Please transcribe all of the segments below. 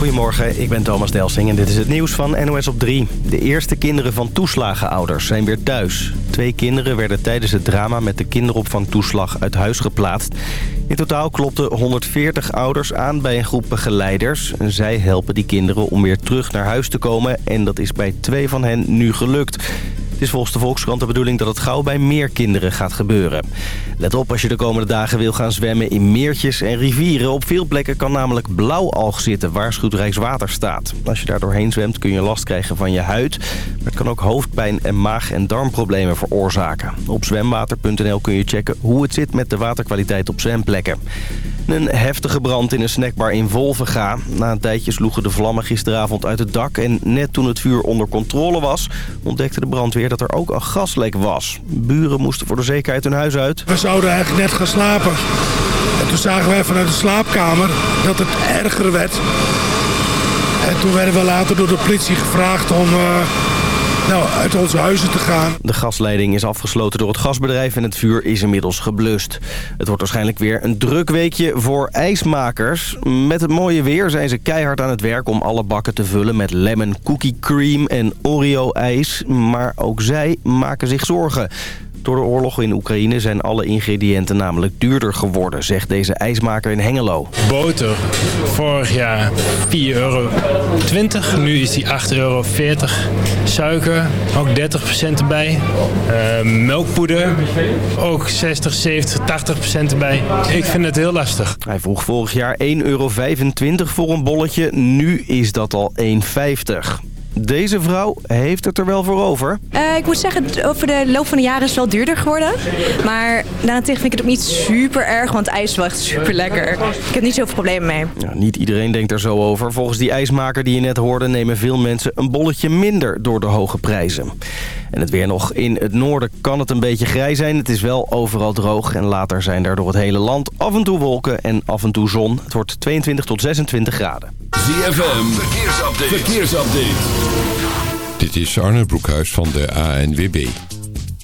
Goedemorgen, ik ben Thomas Delsing en dit is het nieuws van NOS op 3. De eerste kinderen van toeslagenouders zijn weer thuis. Twee kinderen werden tijdens het drama met de kinderopvangtoeslag uit huis geplaatst. In totaal klopten 140 ouders aan bij een groep begeleiders. Zij helpen die kinderen om weer terug naar huis te komen en dat is bij twee van hen nu gelukt. Het is volgens de Volkskrant de bedoeling dat het gauw bij meer kinderen gaat gebeuren. Let op als je de komende dagen wil gaan zwemmen in meertjes en rivieren. Op veel plekken kan namelijk blauwalg zitten, waarschuwt Rijkswaterstaat. Als je daar doorheen zwemt kun je last krijgen van je huid. Maar het kan ook hoofdpijn en maag- en darmproblemen veroorzaken. Op zwemwater.nl kun je checken hoe het zit met de waterkwaliteit op zwemplekken. Een heftige brand in een snackbar in Wolvenga. Na een tijdje sloegen de vlammen gisteravond uit het dak... en net toen het vuur onder controle was... ontdekte de brandweer dat er ook een gaslek was. Buren moesten voor de zekerheid hun huis uit. We zouden eigenlijk net gaan slapen. En toen zagen wij vanuit de slaapkamer dat het erger werd. En toen werden we later door de politie gevraagd om... Uh nou, uit onze huizen te gaan. De gasleiding is afgesloten door het gasbedrijf en het vuur is inmiddels geblust. Het wordt waarschijnlijk weer een druk weekje voor ijsmakers. Met het mooie weer zijn ze keihard aan het werk om alle bakken te vullen met lemon cookie cream en Oreo ijs. Maar ook zij maken zich zorgen. Door de oorlog in Oekraïne zijn alle ingrediënten namelijk duurder geworden, zegt deze ijsmaker in Hengelo. Boter, vorig jaar 4,20 euro. Nu is die 8,40 euro. Suiker, ook 30% erbij. Uh, melkpoeder, ook 60, 70, 80% erbij. Ik vind het heel lastig. Hij vroeg vorig jaar 1,25 euro voor een bolletje. Nu is dat al 1,50 deze vrouw heeft het er wel voor over. Uh, ik moet zeggen, over de loop van de jaren is het wel duurder geworden. Maar daarentegen vind ik het ook niet super erg, want ijs is wel echt super lekker. Ik heb niet zoveel problemen mee. Niet iedereen denkt er zo over. Volgens die ijsmaker die je net hoorde nemen veel mensen een bolletje minder door de hoge prijzen. En het weer nog. In het noorden kan het een beetje grijs zijn. Het is wel overal droog en later zijn er door het hele land af en toe wolken en af en toe zon. Het wordt 22 tot 26 graden. ZFM, verkeersupdate. verkeersupdate. Dit is Arne Broekhuis van de ANWB.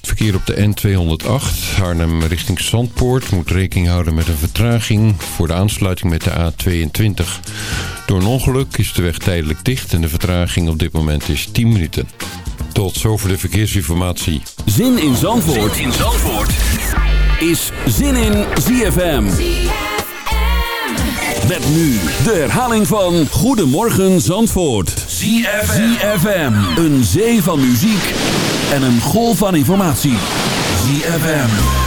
Verkeer op de N208 Arnhem richting Zandpoort moet rekening houden met een vertraging voor de aansluiting met de A22. Door een ongeluk is de weg tijdelijk dicht en de vertraging op dit moment is 10 minuten. Tot zover de verkeersinformatie. Zin in Zandvoort, zin in Zandvoort. is Zin in ZFM. Met nu de herhaling van Goedemorgen Zandvoort. ZFM. Een zee van muziek en een golf van informatie. ZFM.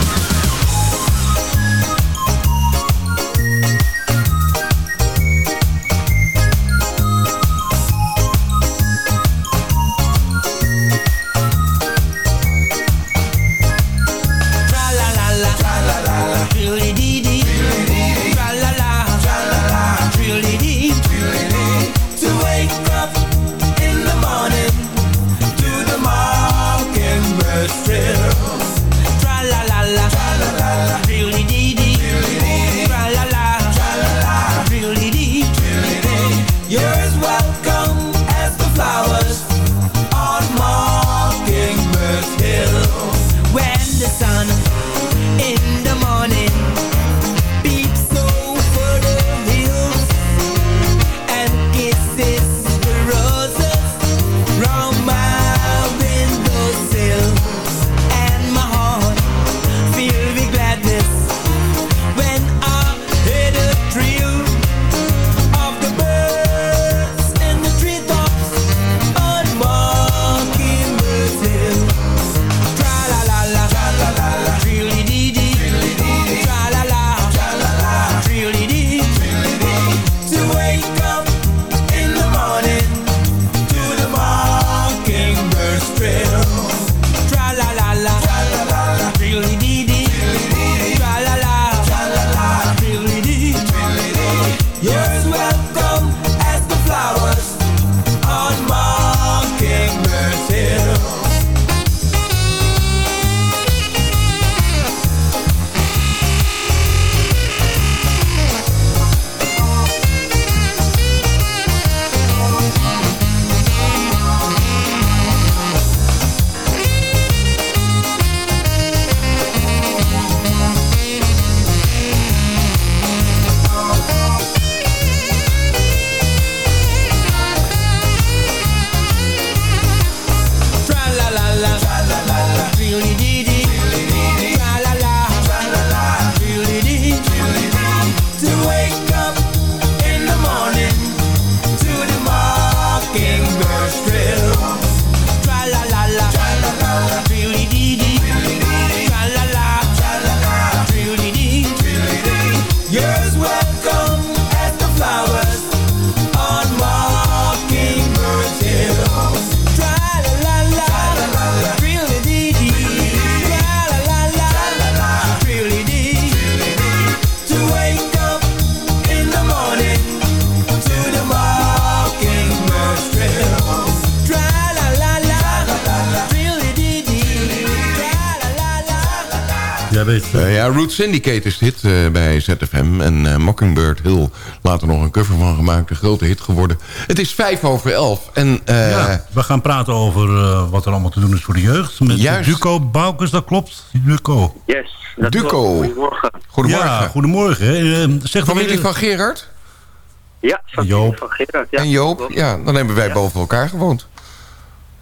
Weet... ja, Root Syndicate is dit bij ZFM. En Mockingbird Hill later nog een cover van gemaakt. Een grote hit geworden. Het is vijf over elf. En, ja, we gaan praten over wat er allemaal te doen is voor de jeugd. Met Juist. Duco Boukes, dat klopt? Duco. Yes. Duco. Goedemorgen. Goedemorgen. Ja, goedemorgen. zeg Familie van Gerard? Ja, van Joop. van Gerard. Ja, en Joop, ja, dan hebben wij boven elkaar gewoond.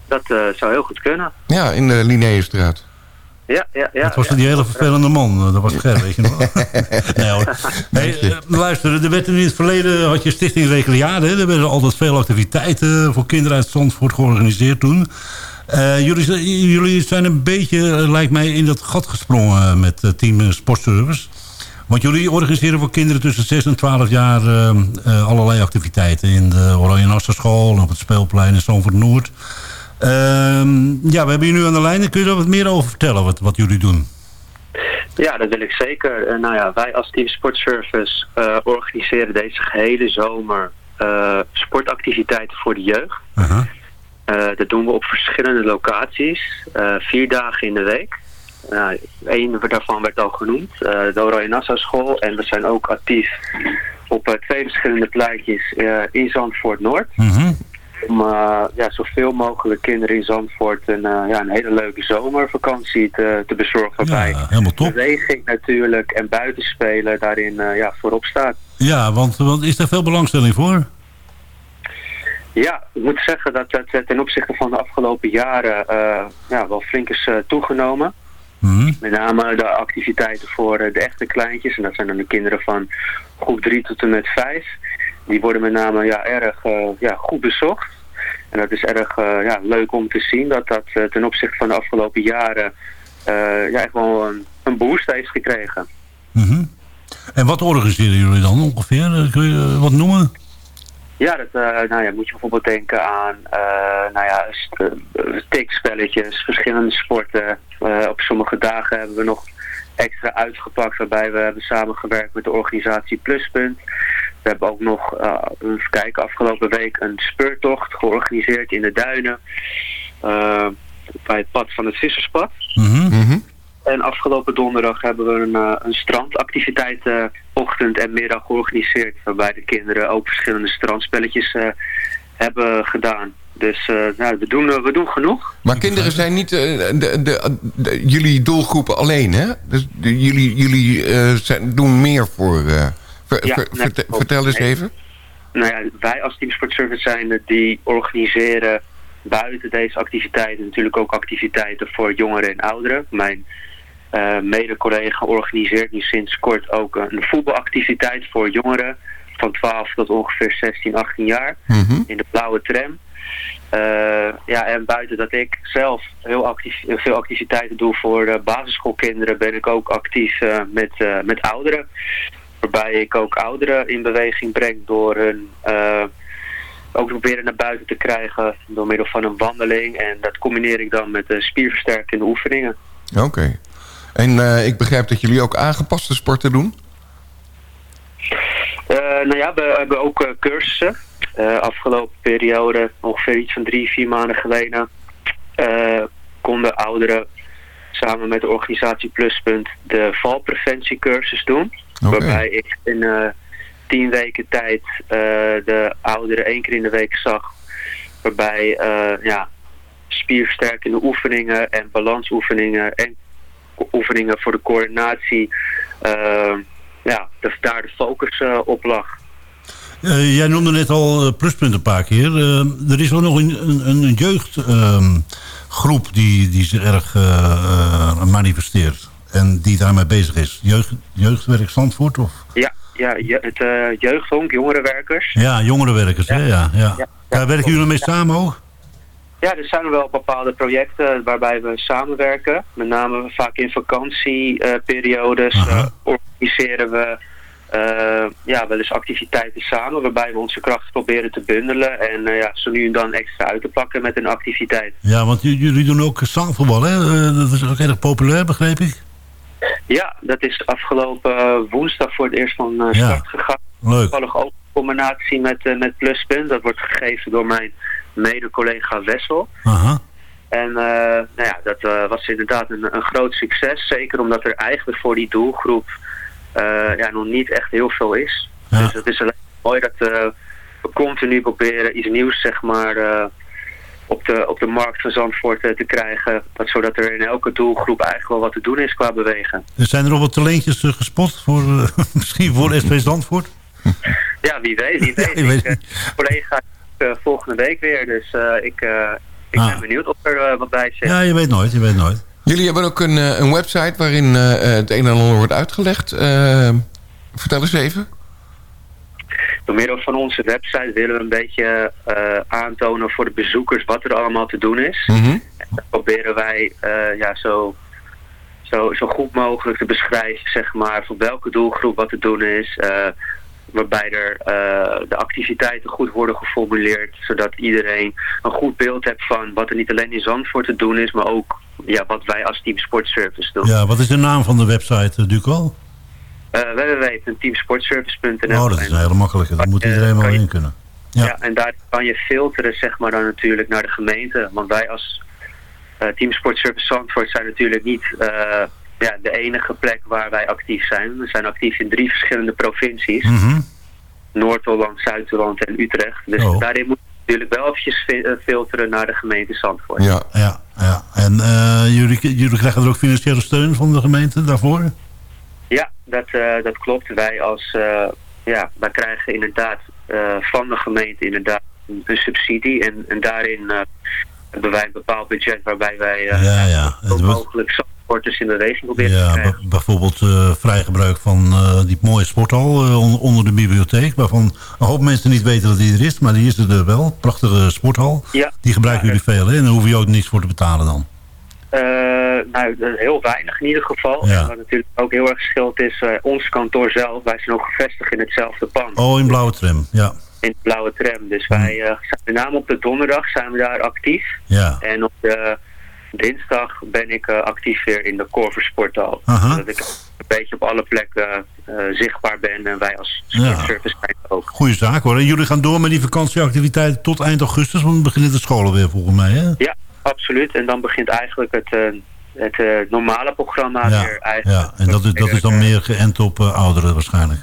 Dat uh, zou heel goed kunnen. Ja, in de Linnéestraat. Ja, ja, ja. Dat was ja. die hele vervelende man. Eh, dat was Ger, weet je nog. nee hoor. Hey, uh, luister, er werd in het verleden had je Stichting Recreade. Er werden altijd veel activiteiten voor kinderen uit Zandvoort georganiseerd toen. Uh, jullie, jullie zijn een beetje, lijkt mij, in dat gat gesprongen met team Sportservice. Want jullie organiseren voor kinderen tussen 6 en 12 jaar uh, uh, allerlei activiteiten. In de Oranje en op het speelplein in Zandvoort Noord. Uh, ja, we hebben je nu aan de lijn. Kun je daar wat meer over vertellen, wat, wat jullie doen? Ja, dat wil ik zeker. Uh, nou ja, wij als Team Sportservice uh, organiseren deze gehele zomer uh, sportactiviteiten voor de jeugd. -huh. dat doen we op verschillende locaties. vier dagen in de week. Nou, Eén daarvan werd al genoemd, uh, de Oranje Nassau School. En we zijn ook actief op uh, twee verschillende pleintjes uh, in Zandvoort Noord. Mm -hmm. Om ja, zoveel mogelijk kinderen in Zandvoort een, ja, een hele leuke zomervakantie te, te bezorgen. Ja, helemaal top. beweging natuurlijk en buitenspelen daarin ja, voorop staat. Ja, want, want is daar veel belangstelling voor? Ja, ik moet zeggen dat het ten opzichte van de afgelopen jaren ja, wel flink is toegenomen. Mm. Met name de activiteiten voor de echte kleintjes. En dat zijn dan de kinderen van groep 3 tot en met 5. Die worden met name ja, erg uh, ja, goed bezocht. En dat is erg uh, ja, leuk om te zien dat dat uh, ten opzichte van de afgelopen jaren ja, echt wel een, een boost heeft gekregen. Mm -hmm. En wat organiseren jullie dan ongeveer? Kun je wat noemen? Ja, dat, uh, nou ja, moet je bijvoorbeeld denken aan uh, nou ja, tikspelletjes, verschillende sporten. Uh, op sommige dagen hebben we nog extra uitgepakt waarbij we hebben samengewerkt met de organisatie Pluspunt. We hebben ook nog, even kijken, afgelopen week een speurtocht georganiseerd in de duinen. bij het pad van het visserspad. Mm -hmm. En afgelopen donderdag hebben we een, uh, een strandactiviteit uh, ochtend en middag georganiseerd. Waarbij de kinderen ook verschillende strandspelletjes uh, hebben gedaan. Dus nou, we, doen, we doen genoeg. Maar kinderen zijn niet de, de, de, jullie doelgroepen alleen, hè? Dus jullie jullie zijn, doen meer voor... Ver, ja, ver, verte, vertel eens even. Nou ja, wij als Team Sport Service zijn die organiseren buiten deze activiteiten natuurlijk ook activiteiten voor jongeren en ouderen. Mijn uh, mede-collega organiseert nu sinds kort ook een voetbalactiviteit voor jongeren van 12 tot ongeveer 16, 18 jaar mm -hmm. in de blauwe tram. Uh, ja, en buiten dat ik zelf heel actief, veel activiteiten doe voor uh, basisschoolkinderen, ben ik ook actief met, met ouderen. Waarbij ik ook ouderen in beweging breng door hun ook proberen naar buiten te krijgen door middel van een wandeling. En dat combineer ik dan met spierversterkende oefeningen. Oké. Okay. En ik begrijp dat jullie ook aangepaste sporten doen? Nou ja, we hebben ook cursussen. Afgelopen periode, ongeveer iets van drie, vier maanden geleden, konden ouderen samen met de organisatie Pluspunt de valpreventiecursus doen. Okay. Waarbij ik in tien weken tijd de ouderen één keer in de week zag. Waarbij ja, spierversterkende oefeningen en balansoefeningen en oefeningen voor de coördinatie, uh, ja, dat daar de focus uh, op lag. Uh, jij noemde net al pluspunt een paar keer. er is ook nog een, een, een jeugdgroep die, die zich erg manifesteert en die daarmee bezig is. Jeugd, jeugdwerk Zandvoort? Of? Ja, ja je, het jeugdhonk, jongerenwerkers. Ja, jongerenwerkers. Ja. Hè? Ja, ja. ja. Daar werken jullie mee samen ook? Ja, er zijn wel bepaalde projecten waarbij we samenwerken. Met name vaak in vakantieperiodes organiseren we uh, ja, wel eens activiteiten samen. Waarbij we onze krachten proberen te bundelen. En ja, zo nu en dan extra uit te pakken met een activiteit. Ja, want jullie doen ook zaalvoetbal, hè? dat is ook erg populair, begreep ik? Ja, dat is afgelopen woensdag voor het eerst van start ja. gegaan. Leuk. Toevallig ook in combinatie met, met Pluspunt. Dat wordt gegeven door mijn mede-collega Wessel. Aha. En nou ja, dat was inderdaad een, een groot succes. Zeker omdat er eigenlijk voor die doelgroep ja, nog niet echt heel veel is. Dus het is alleen mooi dat we continu proberen iets nieuws zeg maar, op, de, op de markt van Zandvoort te krijgen. zodat er in elke doelgroep eigenlijk wel wat te doen is qua bewegen. zijn er al wat talentjes gespot voor, misschien voor SP Zandvoort? Ja, wie weet. Wie weet. Ja, weet ik, collega volgende week weer. Dus ik, ik ah. ben benieuwd of er wat bij zit. Ja, je weet nooit. Je weet nooit. Jullie hebben ook een, een website waarin het een en ander wordt uitgelegd. vertel eens even. Door middel van onze website willen we een beetje uh, aantonen voor de bezoekers wat er allemaal te doen is. Mm -hmm. En proberen wij ja, zo, zo, zo goed mogelijk te beschrijven zeg maar, voor welke doelgroep wat te doen is. Waarbij er de activiteiten goed worden geformuleerd, zodat iedereen een goed beeld heeft van wat er niet alleen in Zandvoort te doen is, maar ook ja, wat wij als Team Sportservice doen. Ja, wat is de naam van de website, Duco? Uh, www.teamsportservice.nl. Oh, dat is een hele makkelijke. Daar moet iedereen wel in kunnen. Ja. ja. en daar kan je filteren zeg maar dan natuurlijk naar de gemeente. Want wij als uh, Team Sportservice Zandvoort zijn natuurlijk niet ja, de enige plek waar wij actief zijn. We zijn actief in drie verschillende provincies. Mm -hmm. Noord-Holland, Zuid-Holland en Utrecht. Dus oh. daarin moet je natuurlijk wel eventjes filteren naar de gemeente Zandvoort. Ja, ja, ja. En jullie, jullie krijgen er ook financiële steun van de gemeente daarvoor? Ja, dat, uh, dat klopt. Wij als, uh, ja, wij krijgen inderdaad uh, van de gemeente inderdaad een, subsidie. En, en daarin hebben wij een bepaald budget waarbij wij ja, ja. Het mogelijk sporters in beweging proberen ja, te krijgen. Bijvoorbeeld vrij gebruik van die mooie sporthal onder, onder, de bibliotheek. Waarvan een hoop mensen niet weten dat die er is. Maar die is er wel. Prachtige sporthal. Ja. Die gebruiken jullie veel. Hè? En daar hoef je ook niets voor te betalen dan. Uh, nou, heel weinig in ieder geval. En wat natuurlijk ook heel erg geschild is, uh, ons kantoor zelf, wij zijn ook gevestigd in hetzelfde pand. Oh, in blauwe tram, ja. In blauwe tram. Dus wij uh, zijn met name op de donderdag zijn we daar actief. Ja. En op de dinsdag ben ik actief weer in de Corver Sporthal. Dat ik een beetje op alle plekken zichtbaar ben en wij als sportservice ja. ook. Goeie zaak hoor. En jullie gaan door met die vakantieactiviteiten tot eind augustus, want dan beginnen de scholen weer volgens mij hè? Ja, absoluut. En dan begint eigenlijk het, uh, het uh, normale programma weer eigenlijk. Ja, en dat is, dat is dan meer geënt op uh, ouderen waarschijnlijk?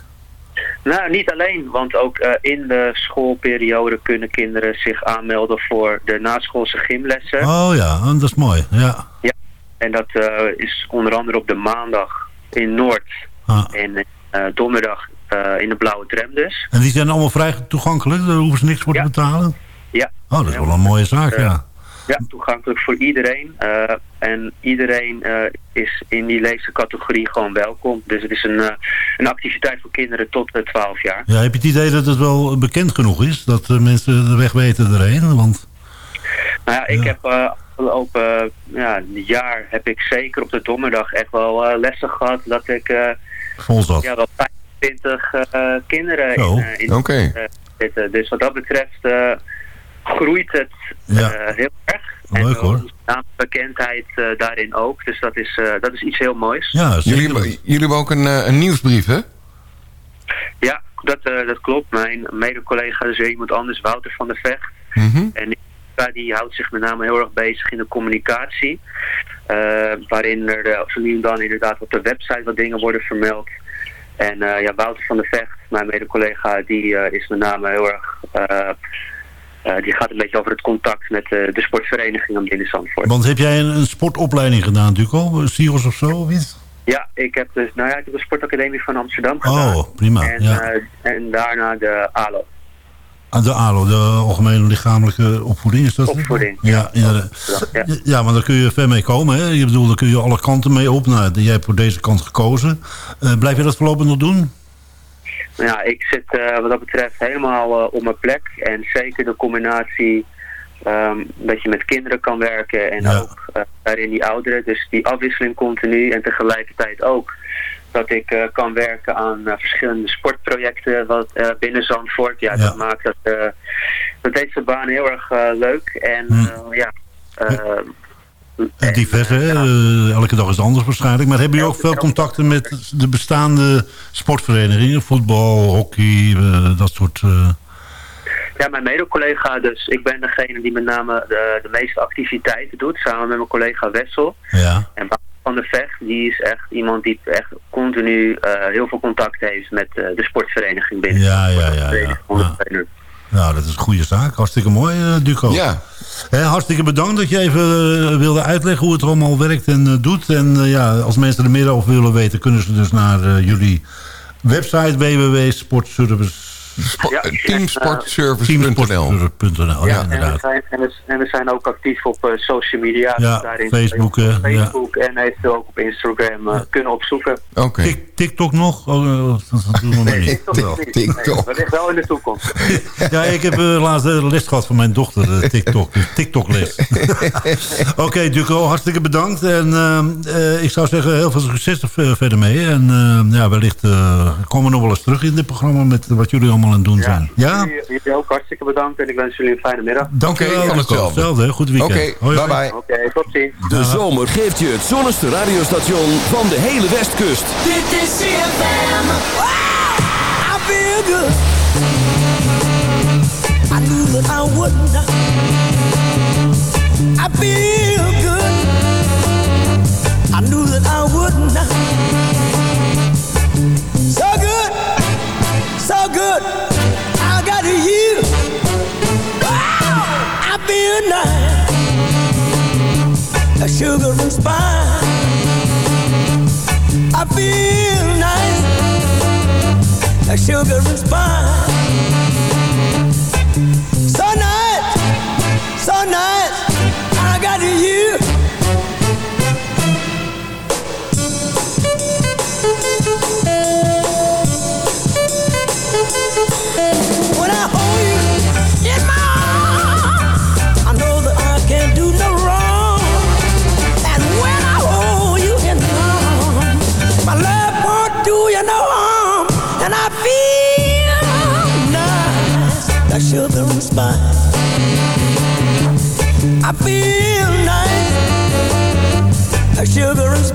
Nou, niet alleen, want ook in de schoolperiode kunnen kinderen zich aanmelden voor de naschoolse gymlessen. Oh ja, dat is mooi, ja. Ja, en dat is onder andere op de maandag in Noord ah. en donderdag in de blauwe tram dus. En die zijn allemaal vrij toegankelijk? Daar hoeven ze niks voor te betalen? Ja. Oh, dat is wel een mooie zaak, ja. Ja, toegankelijk voor iedereen. Uh, en iedereen uh, is in die leefcategorie gewoon welkom. Dus het is een, uh, een activiteit voor kinderen tot 12 jaar. Ja, heb je het idee dat het wel bekend genoeg is? Dat mensen de weg weten erheen? Want, nou ja, ik heb afgelopen ja, jaar heb ik zeker op de donderdag echt wel lessen gehad dat ik... Vol zat. Ja, wel 25 kinderen oh. in, in okay. zitten. Dus wat dat betreft groeit het ja. uh, heel erg. Leuk hoor. En bekendheid uh, daarin ook. Dus dat is, uh, dat is iets heel moois. Ja, jullie, jullie hebben ook een, een nieuwsbrief, hè? Ja, dat, dat klopt. Mijn mede-collega is iemand anders, Wouter van der Vecht. Mm -hmm. En die houdt zich met name heel erg bezig in de communicatie. waarin er zo nu en dan inderdaad op de website wat dingen worden vermeld. En ja, Wouter van der Vecht, mijn mede-collega, die is met name heel erg uh, die gaat een beetje over het contact met uh, de sportvereniging om in Zandvoort. Want heb jij een, een sportopleiding gedaan natuurlijk al? SIOS of zo of iets? Ja, ik heb dus, nou ja, ik heb de sportacademie van Amsterdam gedaan. Oh, prima. En, ja. uh, en daarna de ALO. Ah, de ALO, de Algemene Lichamelijke Opvoeding, is dat Opvoeding. Ja, ja, ja. ja, maar daar kun je ver mee komen. Hè? Je bedoelt, daar kun je alle kanten mee op. Nou, jij hebt voor deze kant gekozen. blijf je dat voorlopig nog doen? Nou ja, ik zit uh, wat dat betreft helemaal uh, op mijn plek. En zeker de combinatie um, dat je met kinderen kan werken en ook uh, daarin die ouderen. Dus die afwisseling continu en tegelijkertijd ook dat ik kan werken aan verschillende sportprojecten wat, binnen Zandvoort. Ja, ja, dat maakt dat, dat deze baan heel erg leuk. En hm. ja... divers, hè? Uh, elke dag is het anders waarschijnlijk. Maar hebben jullie ook veel contacten met de bestaande sportverenigingen? Voetbal, hockey, uh, dat soort... Uh... Ja, mijn mede-collega dus. Ik ben degene die met name de, de meeste activiteiten doet, samen met mijn collega Wessel. Ja. En van der Vecht, die is echt iemand die echt continu uh, heel veel contact heeft met uh, de sportvereniging binnen. Ja, ja, ja. ja. ja. Nou, dat is een goede zaak. Hartstikke mooi, uh, Duco. Ja. He, hartstikke bedankt dat je even uh, wilde uitleggen hoe het allemaal werkt en uh, doet. En ja, als mensen er meer over willen weten, kunnen ze dus naar jullie website www.sportservice Spo ja, teamsportservice.nl Teamsportservice.nl, ja. inderdaad. En we, zijn, en, we, en we zijn ook actief op uh, social media. Ja, daarin Facebook. Facebook ja. en eventueel ook op Instagram uh, kunnen opzoeken. Oké. Okay. TikTok nog? Oh, dat doen we nee, niet. TikTok niet. TikTok. Nee, wellicht wel in de toekomst. ja, ik heb uh, laatst les gehad van mijn dochter, TikTok. De TikTok-les. Oké, okay, Duco, hartstikke bedankt. En ik zou zeggen, heel veel succes er verder mee. En ja, wellicht komen we nog wel eens terug in dit programma met wat jullie allemaal aan het doen ja. zijn. Ja? Jullie, jullie ook hartstikke bedankt en ik wens jullie een fijne middag. Dank okay, van hetzelfde. hetzelfde. Goed weekend. Oké, okay, bye bye. Oké, okay, tot ziens. De zomer geeft je het zonnigste radiostation van de hele Westkust. Dit is CFM. Wow, I feel good. I knew that I wouldn't. I feel good. I knew that I wouldn't. So Nice. A sugar and spice. I feel nice. A sugar and spice. So nice, so nice. I got you. spine. I feel nice, sugar and spice.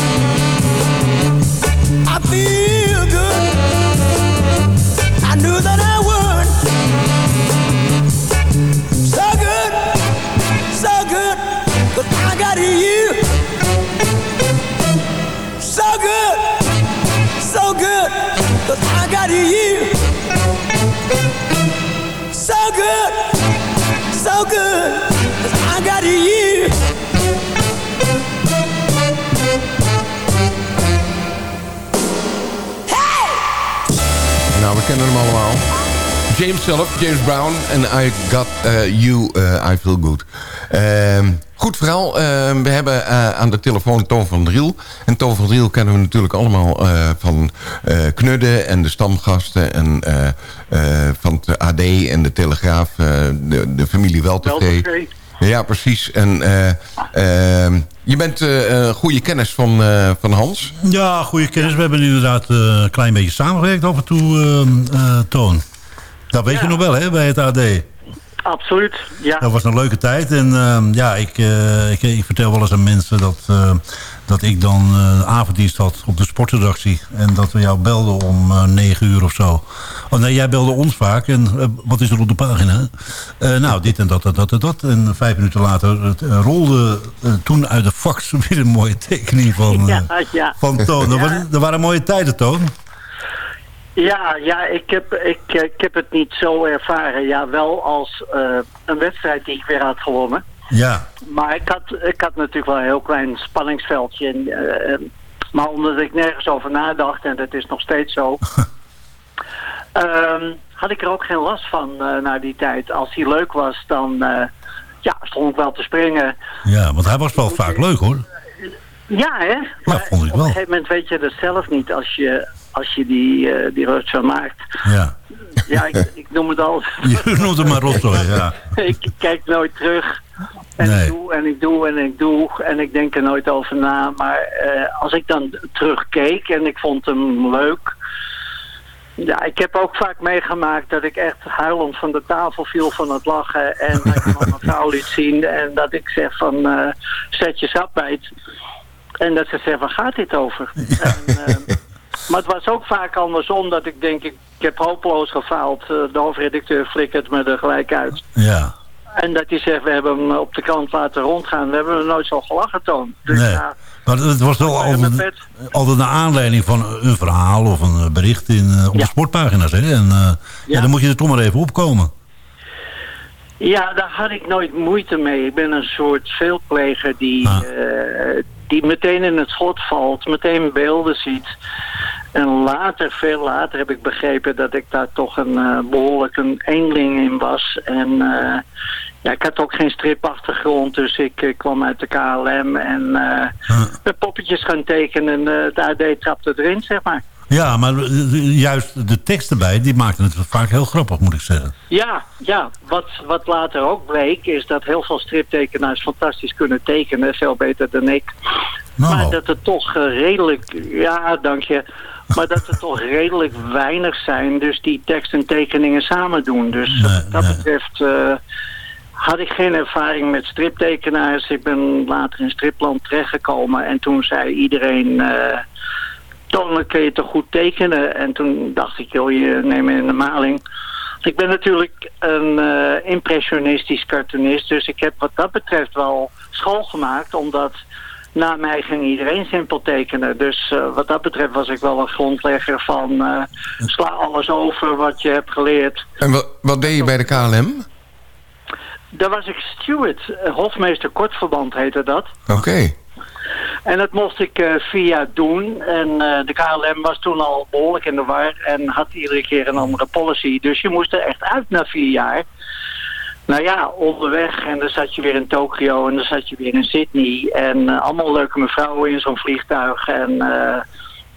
James zelf, James Brown en I Got uh, You, uh, I Feel Good. Uh, goed verhaal. we hebben uh, aan de telefoon Toon van Driel. En Toon van Driel kennen we natuurlijk allemaal uh, van Knudden en de stamgasten... en van het AD en de Telegraaf, de, de familie Weltevree. Ja, precies. En je bent een goede kennis van, van Hans. Ja, goede kennis. We hebben inderdaad een klein beetje samengewerkt af en toe, Toon. Dat weet Ja. je nog wel, hè, bij het AD. Absoluut, ja. Dat was een leuke tijd. En ehm, ja, ik, eh, ik, ik vertel wel eens aan mensen dat, eh, dat ik dan eh, avonddienst had op de sportredactie. En dat we jou belden om eh 9 uur of zo. Oh nee, jij belde ons vaak. En wat is er op de pagina? Nou, dit en dat en dat en dat. En vijf minuten later het, rolde toen uit de fax weer een mooie tekening van, Ja, ja. van Toon. Dat, Ja. was- dat waren mooie tijden, Toon. Ja, ja ik, heb, ik, eh, ik heb het niet zo ervaren. Ja, wel als eh, een wedstrijd die ik weer had gewonnen. Ja. Maar ik had, ik had natuurlijk wel een heel klein spanningsveldje. En, eh, maar omdat ik nergens over nadacht, en dat is nog steeds zo... ehm, had ik er ook geen last van na die tijd. Als hij leuk was, dan ja, stond ik wel te springen. Ja, want hij was wel vaak leuk hoor. Ja, hè? Maar vond ik op wel. een gegeven moment weet je dat zelf niet als je, als je die, eh die rotzooi maakt. Ja. Ja, ik, ik noem het al. Je noemt hem maar rotzooi, ja. ik kijk nooit terug. En Nee. ik doe en ik doe en ik doe en ik denk er nooit over na. Maar eh, als ik dan terugkeek en ik vond hem leuk. Ja, ik heb ook vaak meegemaakt dat ik echt huilend van de tafel viel van het lachen. En dat ik mijn vrouw liet zien en dat ik zeg van eh, zet je sap bijt. En dat ze zegt, waar gaat dit over? En, eh, maar het was ook vaak andersom dat ik denk, ik, ik heb hopeloos gefaald. Eh, de hoofdredacteur flikkert me er gelijk uit. Ja. En dat hij zegt, we hebben hem op de krant laten rondgaan. We hebben hem nooit zo gelachen toon. Dus Nee. ja, Maar het was wel altijd, altijd naar aanleiding van een verhaal of een bericht in, eh, op de sportpagina's. Hè? En ja. dan moet je er toch maar even opkomen. Ja, daar had ik nooit moeite mee. Ik ben een soort veelpleger die, eh, die meteen in het schot valt, meteen beelden ziet. En later, veel later heb ik begrepen dat ik daar toch een eh, behoorlijk een eenling in was. En eh, ja, ik had ook geen stripachtergrond, dus ik eh, kwam uit de KLM en eh met poppetjes gaan tekenen. En de AD trapte erin, zeg maar. Ja, maar eh, juist de tekst erbij, die maakten het vaak heel grappig, moet ik zeggen. Ja, ja. Wat, wat later ook bleek is dat heel veel striptekenaars fantastisch kunnen tekenen. Veel beter dan ik. Nou. Maar dat er toch eh, redelijk, ja dank je, maar dat er toch redelijk weinig zijn. Dus die tekst en tekeningen samen doen. Dus wat dat betreft eh, had ik geen ervaring met striptekenaars. Ik ben later in stripland terechtgekomen en toen zei iedereen... Toon, kun je toch goed tekenen? En toen dacht ik, joh, je neemt me in de maling. Ik ben natuurlijk een eh, impressionistisch cartoonist, dus ik heb wat dat betreft wel school gemaakt, omdat na mij ging iedereen simpel tekenen. Dus eh, wat dat betreft was ik wel een grondlegger van eh, sla alles over wat je hebt geleerd. En wat, wat deed je bij de KLM? Daar was ik steward, hofmeester kortverband heette dat. Oké. En dat mocht ik eh, vier jaar doen. En eh, de KLM was toen al behoorlijk in de war en had iedere keer een andere policy. Dus je moest er echt uit na vier jaar. Nou ja, onderweg en dan zat je weer in Tokio en dan zat je weer in Sydney. En eh, allemaal leuke mevrouwen in zo'n vliegtuig. En eh,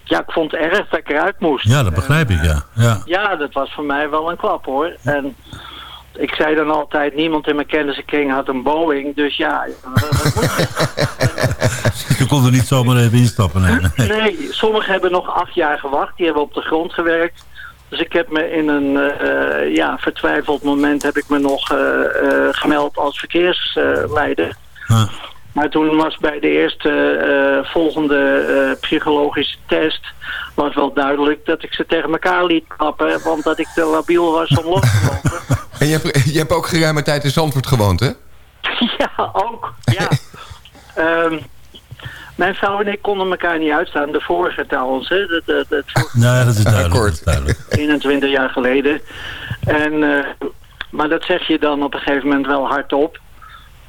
ja, ik vond het erg dat ik eruit moest. Ja, dat begrijp ik, ja. ja. Ja, dat was voor mij wel een klap hoor. En ik zei dan altijd, niemand in mijn kennissenkring had een Boeing. Dus ja, je? Kon er niet zomaar even instappen. Nee. Nee, sommigen hebben nog acht jaar gewacht. Die hebben op de grond gewerkt. Dus ik heb me in een eh, ja, vertwijfeld moment heb ik me nog eh, eh, gemeld als verkeersleider. Maar toen was bij de eerste eh, volgende eh, psychologische test was wel duidelijk dat ik ze tegen elkaar liet klappen. Want dat ik te labiel was om los te lopen. En je hebt, je hebt ook geruime tijd in Zandvoort gewoond, hè? ja, ook. Ja. Ehm, mijn vrouw en ik konden elkaar niet uitstaan. De vorige trouwens, hè. Dat, dat, dat vorige dat is duidelijk. Dat is duidelijk. 21 jaar geleden. En, eh, maar dat zeg je dan op een gegeven moment wel hardop.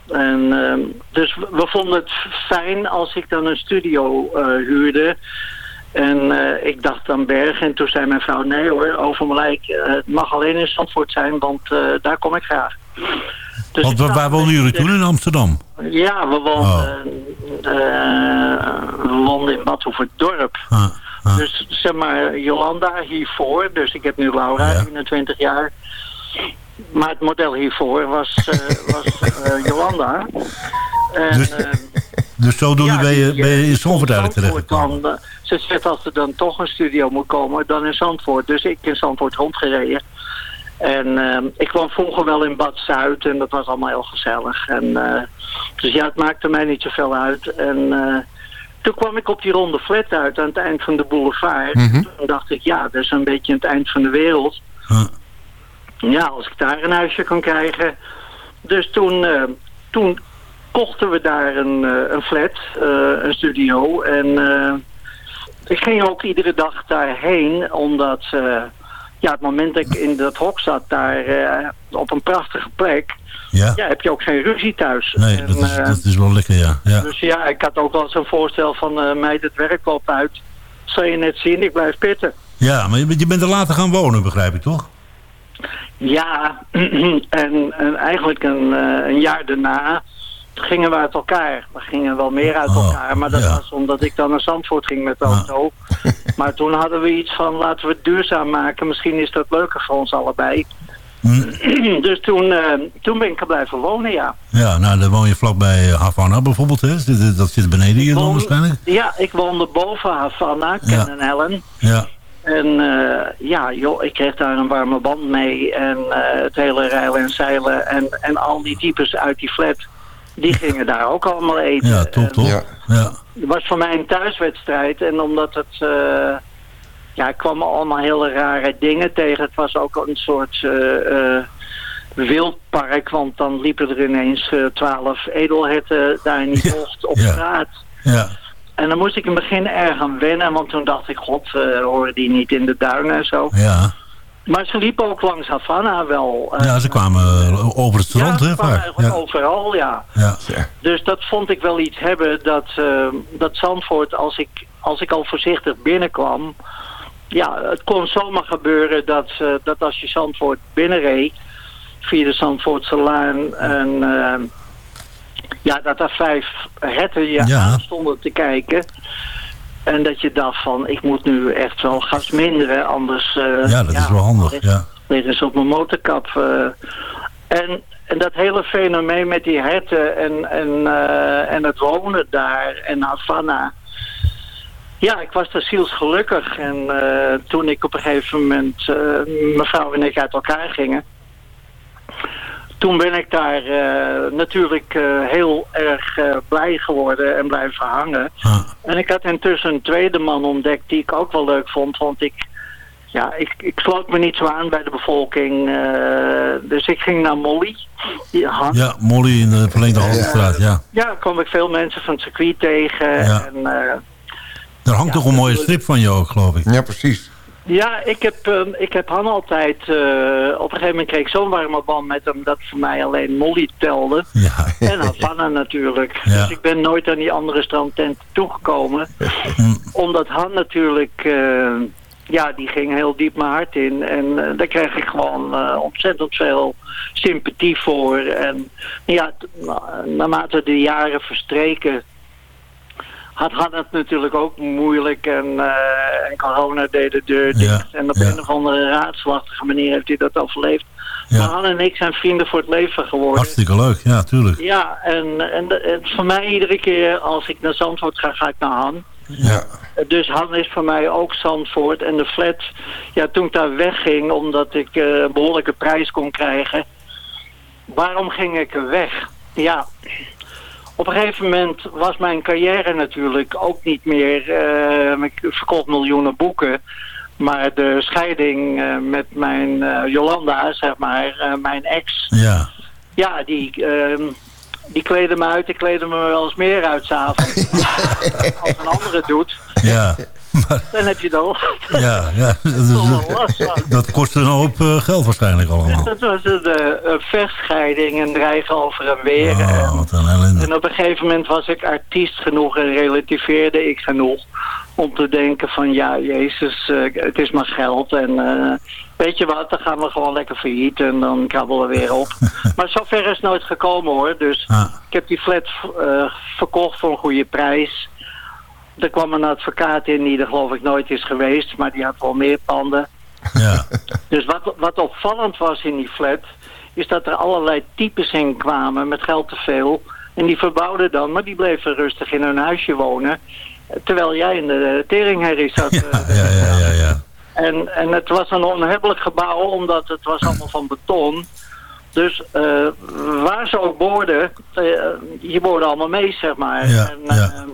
En, ehm, dus we, vonden het fijn als ik dan een studio eh, huurde. En eh, ik dacht aan Bergen. En toen zei mijn vrouw, nee hoor, over mijn lijk. eh, het mag alleen in Zandvoort zijn, want daar kom ik graag. Dus Want waar, waar woonden jullie toen in Amsterdam? ja, we woonden, eh, we woonden in Badhoevedorp. Dus zeg maar Jolanda hiervoor. Dus ik heb nu Laura, 21 jaar. Maar het model hiervoor was, eh, was eh, Jolanda. En, Dus- eh, Dus zodoende Ja, ben, je, ben je in Zandvoort terechtgekomen. ze zegt als er dan toch een studio moet komen, dan in Zandvoort. Dus ik in Zandvoort rondgereden. En eh, ik kwam vroeger wel in Bad Zuid en dat was allemaal heel gezellig. En, dus ja, het maakte mij niet zoveel uit. En toen kwam ik op die ronde flat uit aan het eind van de boulevard. Mhm. Toen dacht ik, ja, dat is een beetje het eind van de wereld. Ja, als ik daar een huisje kan krijgen. Dus toen, eh, toen kochten we daar een, eh, een flat, eh, een studio. En eh, ik ging ook iedere dag daarheen, omdat... ja, het moment dat ik in dat hok zat, daar op een prachtige plek, Ja. ja, heb je ook geen ruzie thuis. Nee, En, dat is, dat is wel lekker, ja. ja. Dus ja, ik had ook wel een voorstel van meid, het werk loopt uit. Zal je net zien, ik blijf pitten. Ja, maar je bent- je bent er later gaan wonen, begrijp ik toch? Ja, en, en eigenlijk een, eh, een jaar daarna gingen we uit elkaar. We gingen wel meer uit Oh, elkaar, maar dat ja. was omdat ik dan naar Zandvoort ging met de auto. maar toen hadden we iets van, laten we het duurzaam maken. Misschien is dat leuker voor ons allebei. Hm. dus toen, eh, toen ben ik er blijven wonen, ja. Ja, nou, dan woon je vlakbij eh, Havana bijvoorbeeld, hè? Dat, zit beneden hier dan waarschijnlijk? Ja, ik woonde boven Havana, Ken Ja. en Helen. Ja. En eh, ja, joh, ik kreeg daar een warme band mee. En eh, het hele rijlen en zeilen. En, en al die types uit die flat, die gingen daar ook allemaal eten. Ja, top, top. Ja. Ja. Het was voor mij een thuiswedstrijd. En omdat het... eh, ja, ik kwam allemaal hele rare dingen tegen. Het was ook een soort eh, eh, wildpark. Want dan liepen er ineens twaalf edelherten daar in die bocht op Ja. straat. Ja. En dan moest ik in het begin erg aan wennen, want toen dacht ik, god, eh, horen die niet in de duinen en zo. Ja. Maar ze liepen ook langs Havana wel. eh, ja, ze kwamen eh, over het strand, ja, hè, ze kwamen vaak. eigenlijk Ja. overal, ja. Ja. Dus dat vond ik wel iets hebben, dat, eh, dat Zandvoort, als ik, als ik al voorzichtig binnenkwam... Ja, het kon zomaar gebeuren dat, dat als je Zandvoort binnenreed... via de Zandvoortse Laan en... ja, dat er vijf herten je Ja. aan stonden te kijken... En dat je dacht van, ik moet nu echt wel gas minderen, anders... eh, Ja, dat is wel handig, ja. liggen ze op mijn motorkap. eh. en, en dat hele fenomeen met die herten en, en, eh, en het wonen daar en Havana. Ja, ik was daar zielsgelukkig. En toen ik op een gegeven moment, mevrouw en ik uit elkaar gingen. Toen ben ik daar eh, natuurlijk eh, heel erg eh, blij geworden en blijven hangen. En ik had intussen een tweede man ontdekt die ik ook wel leuk vond. Want ik, ja, ik, ik sloot me niet zo aan bij de bevolking. eh, dus ik ging naar Molly. Han- Ja, Molly in de verlengde Haltestraat, ja. ja, kwam ik veel mensen van het circuit tegen. Ja. En, eh, Daar hangt toch een mooie strip van je ook, geloof ik. Ja, precies. Ja, ik heb, ehm, ik heb Han altijd... eh, op een gegeven moment kreeg ik zo'n warme band met hem... dat voor mij alleen Molly telde. Ja. En Havana natuurlijk. Ja. Dus ik ben nooit aan die andere strandtent toegekomen. Omdat Han natuurlijk... eh, ja, die ging heel diep mijn hart in. En eh, daar kreeg ik gewoon eh, ontzettend veel sympathie voor. En ja, naarmate de jaren verstreken... had Han het natuurlijk ook moeilijk. En, eh, en corona deed de deur dicht. En op ja. een of andere raadslachtige manier heeft hij dat overleefd. Ja. Maar Han en ik zijn vrienden voor het leven geworden. Hartstikke leuk, ja, tuurlijk. Ja, en, en, voor mij iedere keer als ik naar Zandvoort ga, ga ik naar Han. Ja. Dus Han is voor mij ook Zandvoort. En de flat, ja, toen ik daar wegging, omdat ik eh, een behoorlijke prijs kon krijgen. Waarom ging ik er weg? Ja, op een gegeven moment was mijn carrière natuurlijk ook niet meer... eh, ik verkocht miljoenen boeken. Maar de scheiding eh, met mijn eh, Jolanda, zeg maar, mijn ex... Ja. Ja, die, ehm die kleden me uit. Ik kleden me wel eens meer uit s'avonds. Als een andere doet, Ja. Dan heb je dan... Ja, ja. Dat, is- van. dat kost een hoop eh, geld waarschijnlijk allemaal. Dat was een, eh, een vechtscheiding en dreigen over en weer. Oh, wat een ellende. En op een gegeven moment was ik artiest genoeg en relativeerde ik genoeg om te denken van ja, Jezus, eh, het is maar geld en weet je wat, dan gaan we gewoon lekker failliet en dan krabbelen we weer op. maar zover is het nooit gekomen hoor, dus Ah. ik heb die flat verkocht voor een goede prijs. Er kwam een advocaat in die er geloof ik nooit is geweest, maar die had wel meer panden. Ja. Dus wat, wat opvallend was in die flat, is dat er allerlei types in kwamen met geld te veel. En die verbouwden dan, maar die bleven rustig in hun huisje wonen. Terwijl jij in de teringherrie zat. eh. Ja, ja, ja, ja. En, en het was een onhebbelijk gebouw, omdat het was allemaal van beton. Dus eh, waar ze ook boorden, eh, je boorde allemaal mee, zeg maar. Ja, en, ja.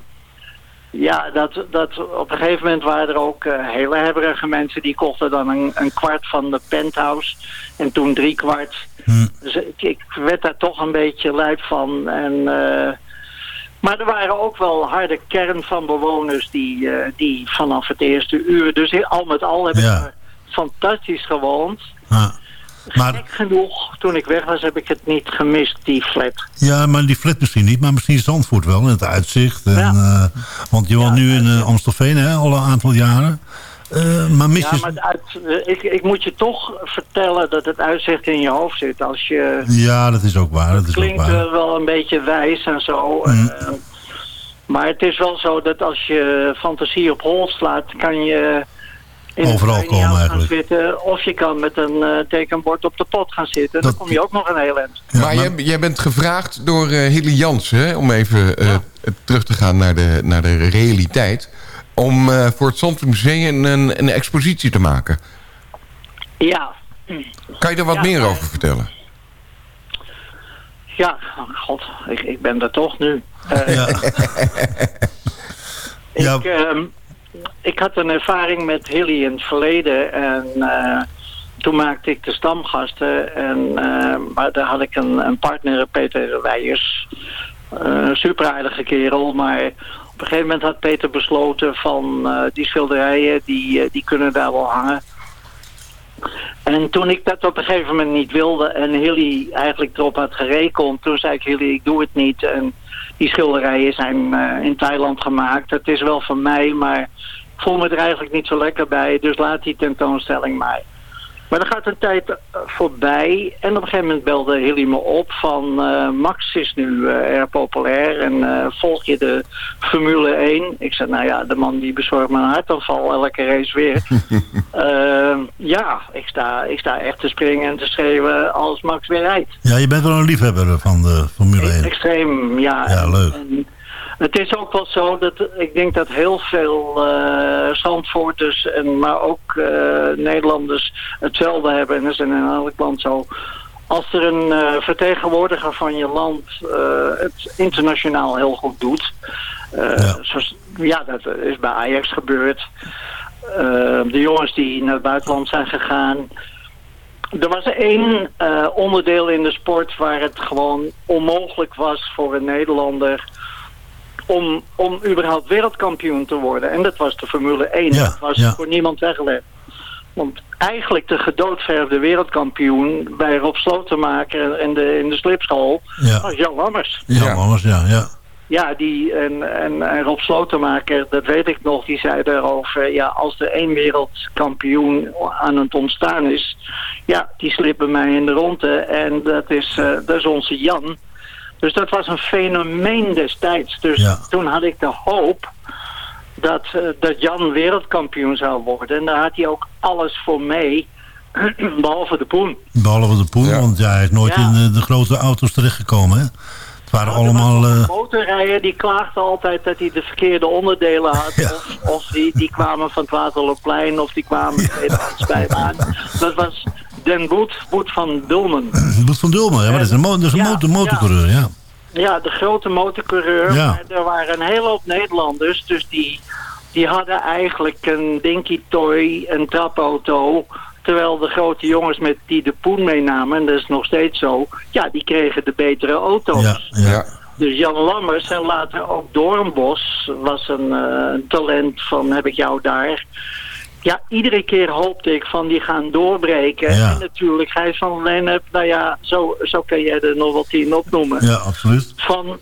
Ja, dat, dat op een gegeven moment waren er ook eh, hele hebberige mensen die kochten dan een, een kwart van de penthouse en toen drie kwart. Hm. Dus ik, ik werd daar toch een beetje lijp van. En, eh, maar er waren ook wel harde kern van bewoners die, eh, die vanaf het eerste uur, dus al met al heb ik Ja. fantastisch gewoond. Ah. Maar, Gek genoeg, toen ik weg was, heb ik het niet gemist, die flat. ja, maar die flat misschien niet, maar misschien Zandvoort wel. En het uitzicht. En, eh, want je woont nu in uh, Amstelveen hè, al een aantal jaren. Eh, maar mis Ja, maar uit, ik, ik moet je toch vertellen dat het uitzicht in je hoofd zit. Als je Ja, dat is ook waar. Dat is ook klinkt waar. eh, wel een beetje wijs en zo. Mm. maar het is wel zo dat als je fantasie op hol slaat, kan je in Overal komen eigenlijk. zitten. Of je kan met een eh, tekenbord op de pot gaan zitten. Dan Dat- kom je ook nog een heel eind. maar jij, jij bent gevraagd door eh Hilly Jansen, hè, om even eh, terug te gaan naar de, naar de realiteit... om eh, voor het Zandvoort Museum een, een expositie te maken. Ja, Kan je er wat Ja, meer over vertellen? ja, oh god, ik, ik ben er toch nu. Eh, Ja. Ja. Ik, ehm, ik had een ervaring met Hilly in het verleden en eh, toen maakte ik de stamgasten. En, eh, maar daar had ik een, een partner, Peter Weijers. Eh, Een super aardige kerel, maar op een gegeven moment had Peter besloten van eh, die schilderijen, die, eh, die kunnen daar wel hangen. En toen ik dat op een gegeven moment niet wilde en Hilly eigenlijk erop had gerekend, toen zei ik Hilly, ik doe het niet. En die schilderijen zijn eh, in Thailand gemaakt. Het is wel van mij, maar ik voel me er eigenlijk niet zo lekker bij. Dus laat die tentoonstelling mij. Maar er gaat een tijd eh, voorbij. En op een gegeven moment belde Hilly me op van... eh, Max is nu eh, erg populair en volg je de Formule 1? Ik zei, nou ja, de man die bezorgt me een hartaanval elke race weer. Ja, ik sta, ik sta echt te springen en te schreeuwen als Max weer rijdt. ja, je bent wel een liefhebber van de Formule 1. Extreem, ja. Ja, leuk. En het is ook wel zo dat ik denk dat heel veel eh Zandvoorters, en, maar ook eh, Nederlanders hetzelfde hebben. En dat is in elk land zo. Als er een eh, vertegenwoordiger van je land het internationaal heel goed doet. Ja. zoals, ja, dat is bij Ajax gebeurd. De jongens die naar het buitenland zijn gegaan. Er was één onderdeel in de sport waar het gewoon onmogelijk was voor een Nederlander om, om überhaupt wereldkampioen te worden. En dat was de Formule 1. Ja, dat was ja. voor niemand weggelegd. Want eigenlijk de gedoodverfde wereldkampioen bij Rob Slotenmaker in de, in de slipschool Ja. was Jan Lammers. Ja, Ja. anders, ja. ja. Ja, die en, en, en Rob Slotenmaker, dat weet ik nog, die zei daarover... ja, als er één wereldkampioen aan het ontstaan is... ja, die slippen mij in de ronde en dat is, eh, dat is onze Jan. Dus dat was een fenomeen destijds. Dus Ja. toen had ik de hoop dat, eh, dat Jan wereldkampioen zou worden. En daar had hij ook alles voor mee, behalve de poen. Behalve de poen, Ja. want ja, hij is nooit Ja. in de, de grote auto's terechtgekomen. Hè? Het waren allemaal... De eh, motorrijden die klaagden altijd dat hij de verkeerde onderdelen had. Ja. Of, of die, die kwamen van het Waterloopplein of die kwamen bij aan. Dat was Den Boet, Boet van Dulmen. Boet van Dulmen, ja, maar dat is een, mo- dat is een Ja, motor, motorcoureur, ja. Ja, de grote motorcoureur. Ja. Maar er waren een hele hoop Nederlanders. Dus die, die hadden eigenlijk een Dinky Toy, een trapauto. Terwijl de grote jongens met die de poen meenamen, en dat is nog steeds zo, ja, die kregen de betere auto's. Ja, ja. Ja. Dus Jan Lammers en later ook Doornbos was een eh, talent van heb ik jou daar. Ja, iedere keer hoopte ik van die gaan doorbreken. Ja. En natuurlijk Gijs van Lennep, nou ja, zo, zo kan jij er nog wel tien opnoemen. ja, absoluut. Van,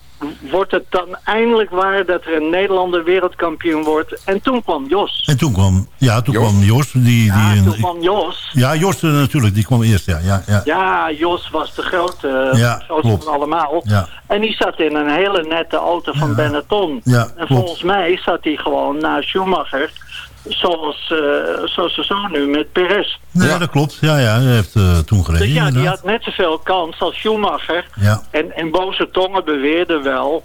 wordt het dan eindelijk waar dat er een Nederlander wereldkampioen wordt? En toen kwam Jos. En toen kwam, ja, toen Jos. kwam Jos. Die, die, Ja, een- toen kwam Jos. ja, Jos eh, natuurlijk, die kwam eerst, ja. ja, ja. Ja, Jos was de grote, Ja, de grootste klopt. van allemaal. Ja. En die zat in een hele nette auto van Benetton. Ja, en klopt. volgens mij zat hij gewoon na Schumacher, zoals, eh, zoals ze zo nu met Perez. Nee, Ja. dat klopt. Ja, ja, hij heeft eh, toen gereden. Dus ja, die had net zoveel kans als Schumacher. Ja. En, en boze tongen beweerden wel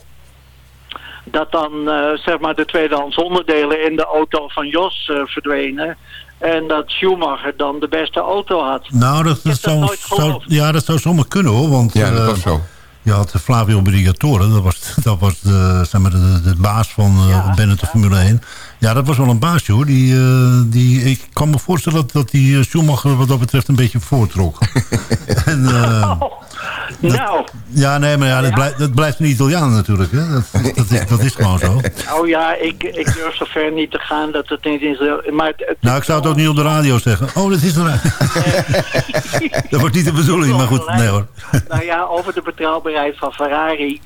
dat dan eh, zeg maar de tweedehands onderdelen in de auto van Jos verdwenen. En dat Schumacher dan de beste auto had. Nou, dat, zou, ja, dat zou zomaar kunnen hoor. Want Ja, dat was zo. je had Flavio Briatore, dat was, dat was de, zeg maar, de, de baas van eh Ja, Benetton Formule 1. Ja, dat was wel een baasje hoor. Die, eh, die, ik kan me voorstellen dat, dat die eh, Schumacher wat dat betreft een beetje voortrok. en, eh, Nou, Ja, nee, maar ja, dat, blijft, dat blijft een Italiaan natuurlijk. Hè? Dat, dat, is, dat is gewoon zo. oh ja, ik, ik durf zo ver niet te gaan dat het niet is. Maar het, het- Nou, ik zou het ook niet op de radio zeggen. Oh, dat is er. dat wordt niet de bedoeling, maar goed. Nee hoor. nou ja, over de betrouwbaarheid van Ferrari.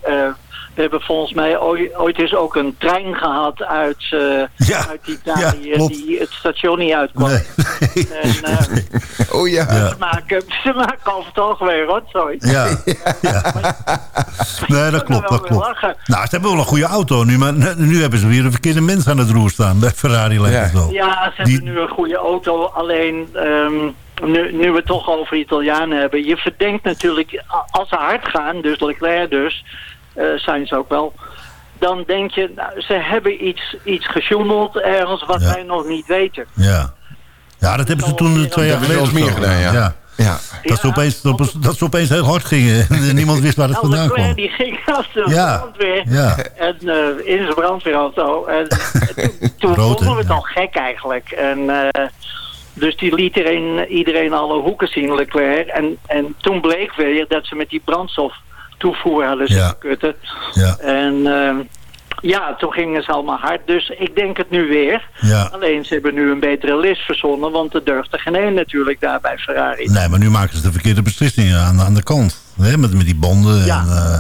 we hebben volgens mij ooit, ooit eens ook een trein gehad uit, eh, uit Italië ja, klopt. die het station niet uitkwam. En, eh, Oh ja. Ze, maken, ze maken over het algemeen rotzooi. Ja. Nee, dat klopt, dat klopt. Nou, ze hebben wel een goede auto nu, maar nu hebben ze weer een verkeerde mens aan het roer staan. Bij Ferrari lijkt het wel. Ja, ze hebben nu een goede auto. Alleen, ehm, nu, nu we het toch over Italianen hebben. Je verdenkt natuurlijk, als ze hard gaan, dus Leclerc dus, eh, zijn ze ook wel. Dan denk je, nou, ze hebben iets, iets gesjoemeld ergens wat wij nog niet weten. Ja. Ja, dat hebben ze toen eh, twee jaar geleden meer gedaan, ja. Ja. Dat, ze opeens, dat, ze opeens heel hard gingen en niemand wist waar het Nou, vandaan kwam. die ging achter de Ja, brandweer ja. en eh, in zijn brandweerauto. En, en toen, toen vonden we het al gek eigenlijk. En, eh, dus die liet iedereen, iedereen alle hoeken zien, Leclerc. En, en toen bleek weer dat ze met die brandstof toevoer hadden zitten Ja. kutten. Ja. En eh, ja, toen gingen ze allemaal hard. Dus ik denk het nu weer. Ja. Alleen ze hebben nu een betere list verzonnen. Want er durft er geen één natuurlijk daar bij Ferrari. Nee, maar nu maken ze de verkeerde beslissingen aan, aan de kant. Hè? Met, met die bonden. Ja. En, eh,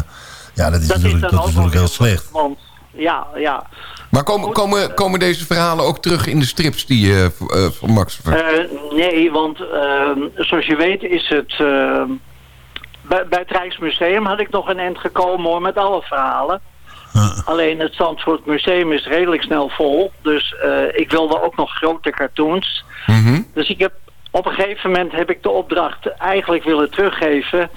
ja, dat is natuurlijk, dan dat ook is natuurlijk heel slecht. Want ja, ja. Maar komen, komen, komen deze verhalen ook terug in de strips die je eh, van Max... Eh, nee, want ehm, zoals je weet is het... bij, bij het Rijksmuseum had ik nog een eind gekomen hoor, met alle verhalen. Alleen het Zandvoort Museum is redelijk snel vol. Dus eh, ik wilde ook nog grote cartoons. Dus ik heb, op een gegeven moment heb ik de opdracht eigenlijk willen teruggeven.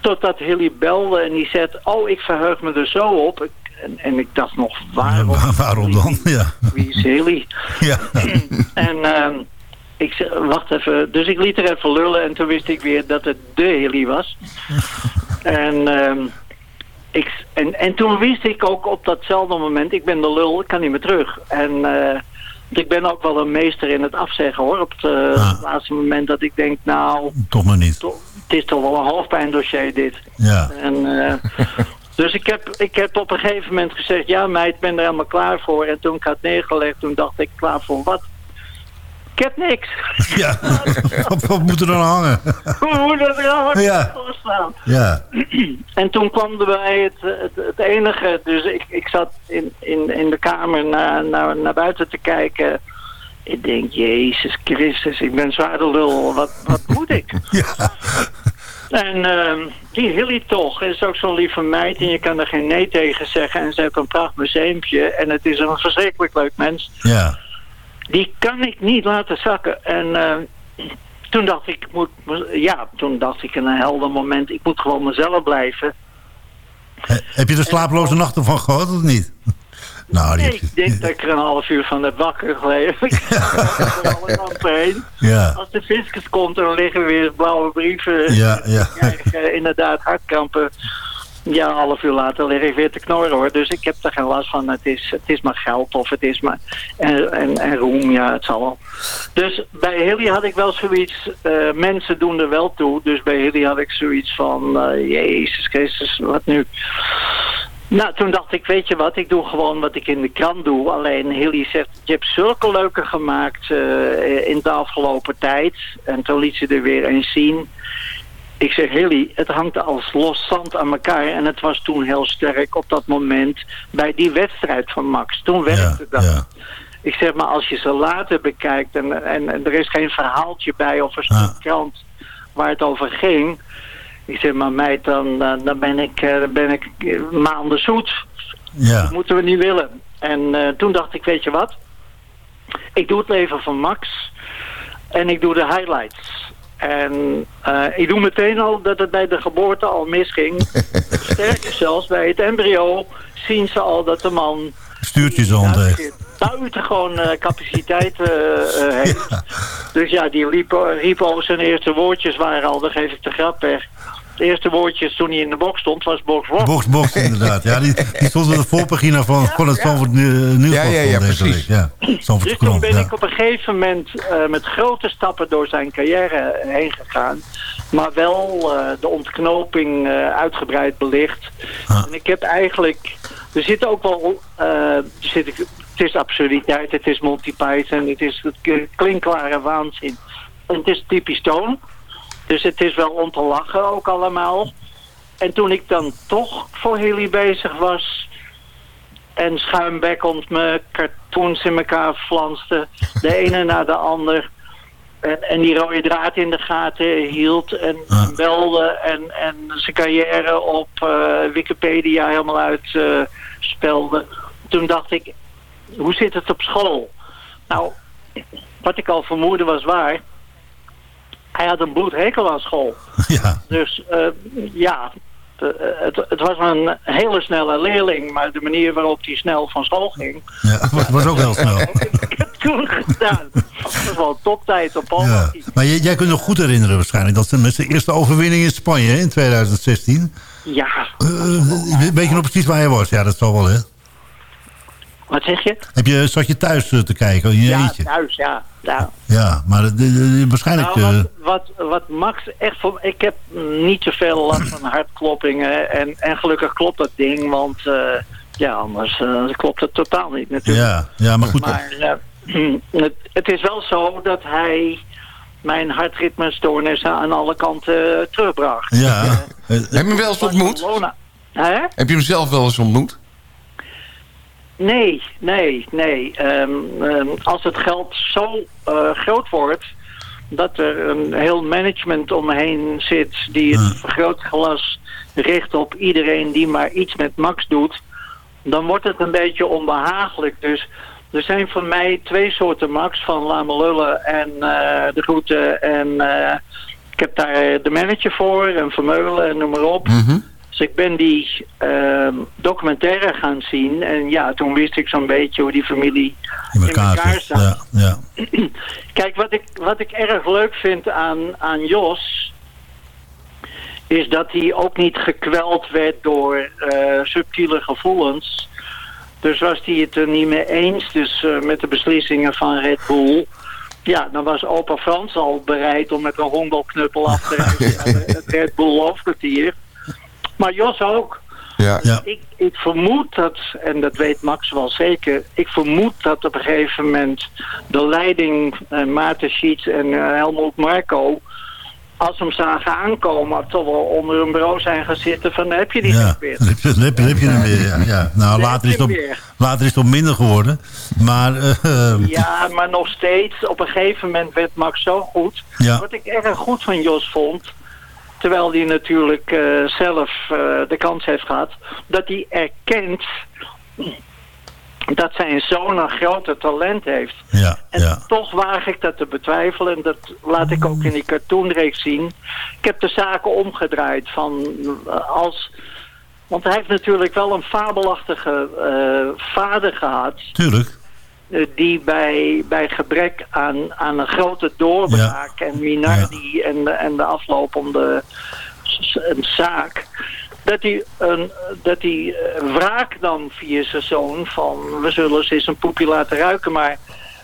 Totdat Hilly belde en die zei... Oh, ik verheug me er zo op. En, en ik dacht nog, waarom? Waar- waarom dan? Ja. Wie is Hilly? Ja. En ehm, ik zei, wacht even. Dus ik liet er even lullen en toen wist ik weer dat het de Hilly was. en, ehm, ik, en, en toen wist ik ook op datzelfde moment, ik ben de lul, ik kan niet meer terug. En eh, ik ben ook wel een meester in het afzeggen hoor. Op het eh, laatste moment dat ik denk, nou, Toch maar niet. het is toch wel een hoofdpijndossier dit. Ja. En, eh, dus ik heb, ik heb op een gegeven moment gezegd, ja meid, ik ben er helemaal klaar voor. En toen ik had neergelegd, toen dacht ik, klaar voor wat? Ik heb niks. Ja, wat, wat moet er dan hangen? Hoe moet dat er Ja. staan? Ja. En toen kwam er bij het, het, het enige, dus ik, ik zat in, in, in de kamer naar, naar, naar buiten te kijken. Ik denk, Jezus Christus, ik ben zwaar de lul, wat, wat moet ik? En ehm, die Hilly toch is ook zo'n lieve meid en je kan er geen nee tegen zeggen. En ze heeft een pracht museumpje en het is een verschrikkelijk leuk mens. Ja. Die kan ik niet laten zakken. En eh, toen dacht ik, moet, ja, toen dacht ik in een helder moment, ik moet gewoon mezelf blijven. Heb je er slaaploze nachten van gehad of niet? Nou, Nee, ik denk dat ik er een half uur van heb wakker er heen. Ja. Als de fiscus komt, dan liggen weer blauwe brieven. Ja, ja. Ik krijg eh, inderdaad hartkrampen. Ja, een half uur later lig ik weer te knorren hoor. Dus ik heb er geen last van. Het is, het is maar geld of het is maar... En, en, en roem, ja, het zal wel. Dus bij Hilly had ik wel zoiets... eh, mensen doen er wel toe. Dus bij Hilly had ik zoiets van... eh, Jezus Christus, wat nu? Nou, toen dacht ik, weet je wat, ik doe gewoon wat ik in de krant doe. Alleen Hilly zegt, je hebt zulke leuke gemaakt eh, in de afgelopen tijd. En toen liet ze er weer eens zien. Ik zeg, Hilly, het hangt als los zand aan elkaar. En het was toen heel sterk op dat moment bij die wedstrijd van Max. Toen werkte dat. Ik zeg maar, als je ze later bekijkt en, en, en er is geen verhaaltje bij of een stuk krant waar het over ging. Ik zeg maar, meid, dan, dan ben ik, eh, dan ben ik eh, maanden zoet. Ja. Dat moeten we niet willen. En eh, toen dacht ik, weet je wat? Ik doe het leven van Max. En ik doe de highlights. En eh, ik doe meteen al dat het bij de geboorte al misging. Sterker zelfs, bij het embryo zien ze al dat de man Stuurtjes heeft. buitengewoon eh capaciteit eh, heeft. Dus ja, die liep, riep al zijn eerste woordjes waren al, dan geef ik de grap weg. Eerste woordjes toen hij in de box stond was box. Box, box, inderdaad. Ja, die, die stond op de voorpagina van, van het Zandvoort Nieuw- Nieuwsblad. Ja, ja, ja, precies. week. Ja, Dus toen ben ja. ik op een gegeven moment eh, met grote stappen door zijn carrière heen gegaan. Maar wel eh, de ontknoping eh, uitgebreid belicht. Ah. En ik heb eigenlijk... Er zit ook wel... eh, er zit, het is absurditeit, het is Monty Python, het is het klinkklare waanzin. En het is typisch toon. Dus het is wel om te lachen ook allemaal. En toen ik dan toch voor Hilly bezig was en schuimbekkend mijn cartoons in elkaar flanste. De ene na de ander. En, en die rode draad in de gaten hield en Ah. belde en, en zijn carrière op eh, Wikipedia helemaal uitspelde. spelde. Toen dacht ik, hoe zit het op school? Nou, wat ik al vermoedde was waar. Hij had een bloedhekel aan school. Ja, Dus eh, ja, eh, het, het was een hele snelle leerling, maar de manier waarop hij snel van school ging, ja, was, was ook heel snel. heb ik toen gedaan. Dat was wel toptijd op al. Ja. Maar jij, jij kunt nog goed herinneren waarschijnlijk. Dat ze met zijn eerste overwinning in Spanje hè, in 2016. Ja, Eh, weet je nog precies waar hij was? Ja, dat zal wel, hè? wat zeg je? Heb je, zat je thuis te kijken in je Ja, eentje? thuis, ja. Ja. Ja, maar de- de- de- waarschijnlijk... Nou, eh, wat, wat, wat Max echt voor... Ik heb niet zoveel last van hartkloppingen. En, en gelukkig klopt dat ding, want eh, ja, anders eh, klopt het totaal niet natuurlijk. ja, ja, maar goed. Maar het, het is wel zo dat hij mijn hartritmestoornissen aan alle kanten terugbracht. Ja. Heb je hem wel eens ontmoet? Heb je hem zelf wel eens ontmoet? Nee, nee, nee. Ehm, ehm, als het geld zo eh, groot wordt dat er een heel management omheen zit die het vergrootglas richt op iedereen die maar iets met Max doet, dan wordt het een beetje onbehagelijk. Dus er zijn voor mij twee soorten Max, van Lame Lullen en eh, de groeten. En eh, ik heb daar de manager voor en Vermeulen en noem maar op. Dus ik ben die ehm, documentaire gaan zien. En ja, toen wist ik zo'n beetje hoe die familie in elkaar, staat. Ja, ja. Kijk, wat ik, wat ik erg leuk vind aan, aan Jos... is dat hij ook niet gekweld werd door eh, subtiele gevoelens. Dus was hij het er niet mee eens dus, eh, met de beslissingen van Red Bull... Ja, dan was opa Frans al bereid om met een hondelknuppel af te naar het Red Bull hoofdkwartier. Maar Jos ook. Ja. Ja. Ik, ik vermoed dat, en dat weet Max wel zeker... ik vermoed dat op een gegeven moment de leiding... eh, Maarten Schiets en eh, Helmut Marco... als ze hem zagen aankomen... toch wel onder hun bureau zijn gaan zitten van... heb je die Ja, weer? dan heb je, dan heb dan heb je hem weer. Ja, ja. Nou, later is, het op, later is het op minder geworden. Maar eh, Ja, maar nog steeds, op een gegeven moment werd Max zo goed. Ja. Wat ik erg goed van Jos vond, terwijl hij natuurlijk eh, zelf eh, de kans heeft gehad, dat hij erkent dat zijn zoon een groter talent heeft. ja, En ja. toch waag ik dat te betwijfelen. En dat laat ik ook in die cartoonreeks zien. Ik heb de zaken omgedraaid van eh, als... Want hij heeft natuurlijk wel een fabelachtige vader gehad Tuurlijk. Eh, die bij, bij gebrek aan, aan een grote doorbraak en Minardi en, de, en de aflopende een zaak, dat hij, een, dat hij eh, wraak dan via zijn zoon van we zullen ze eens een poepje laten ruiken, maar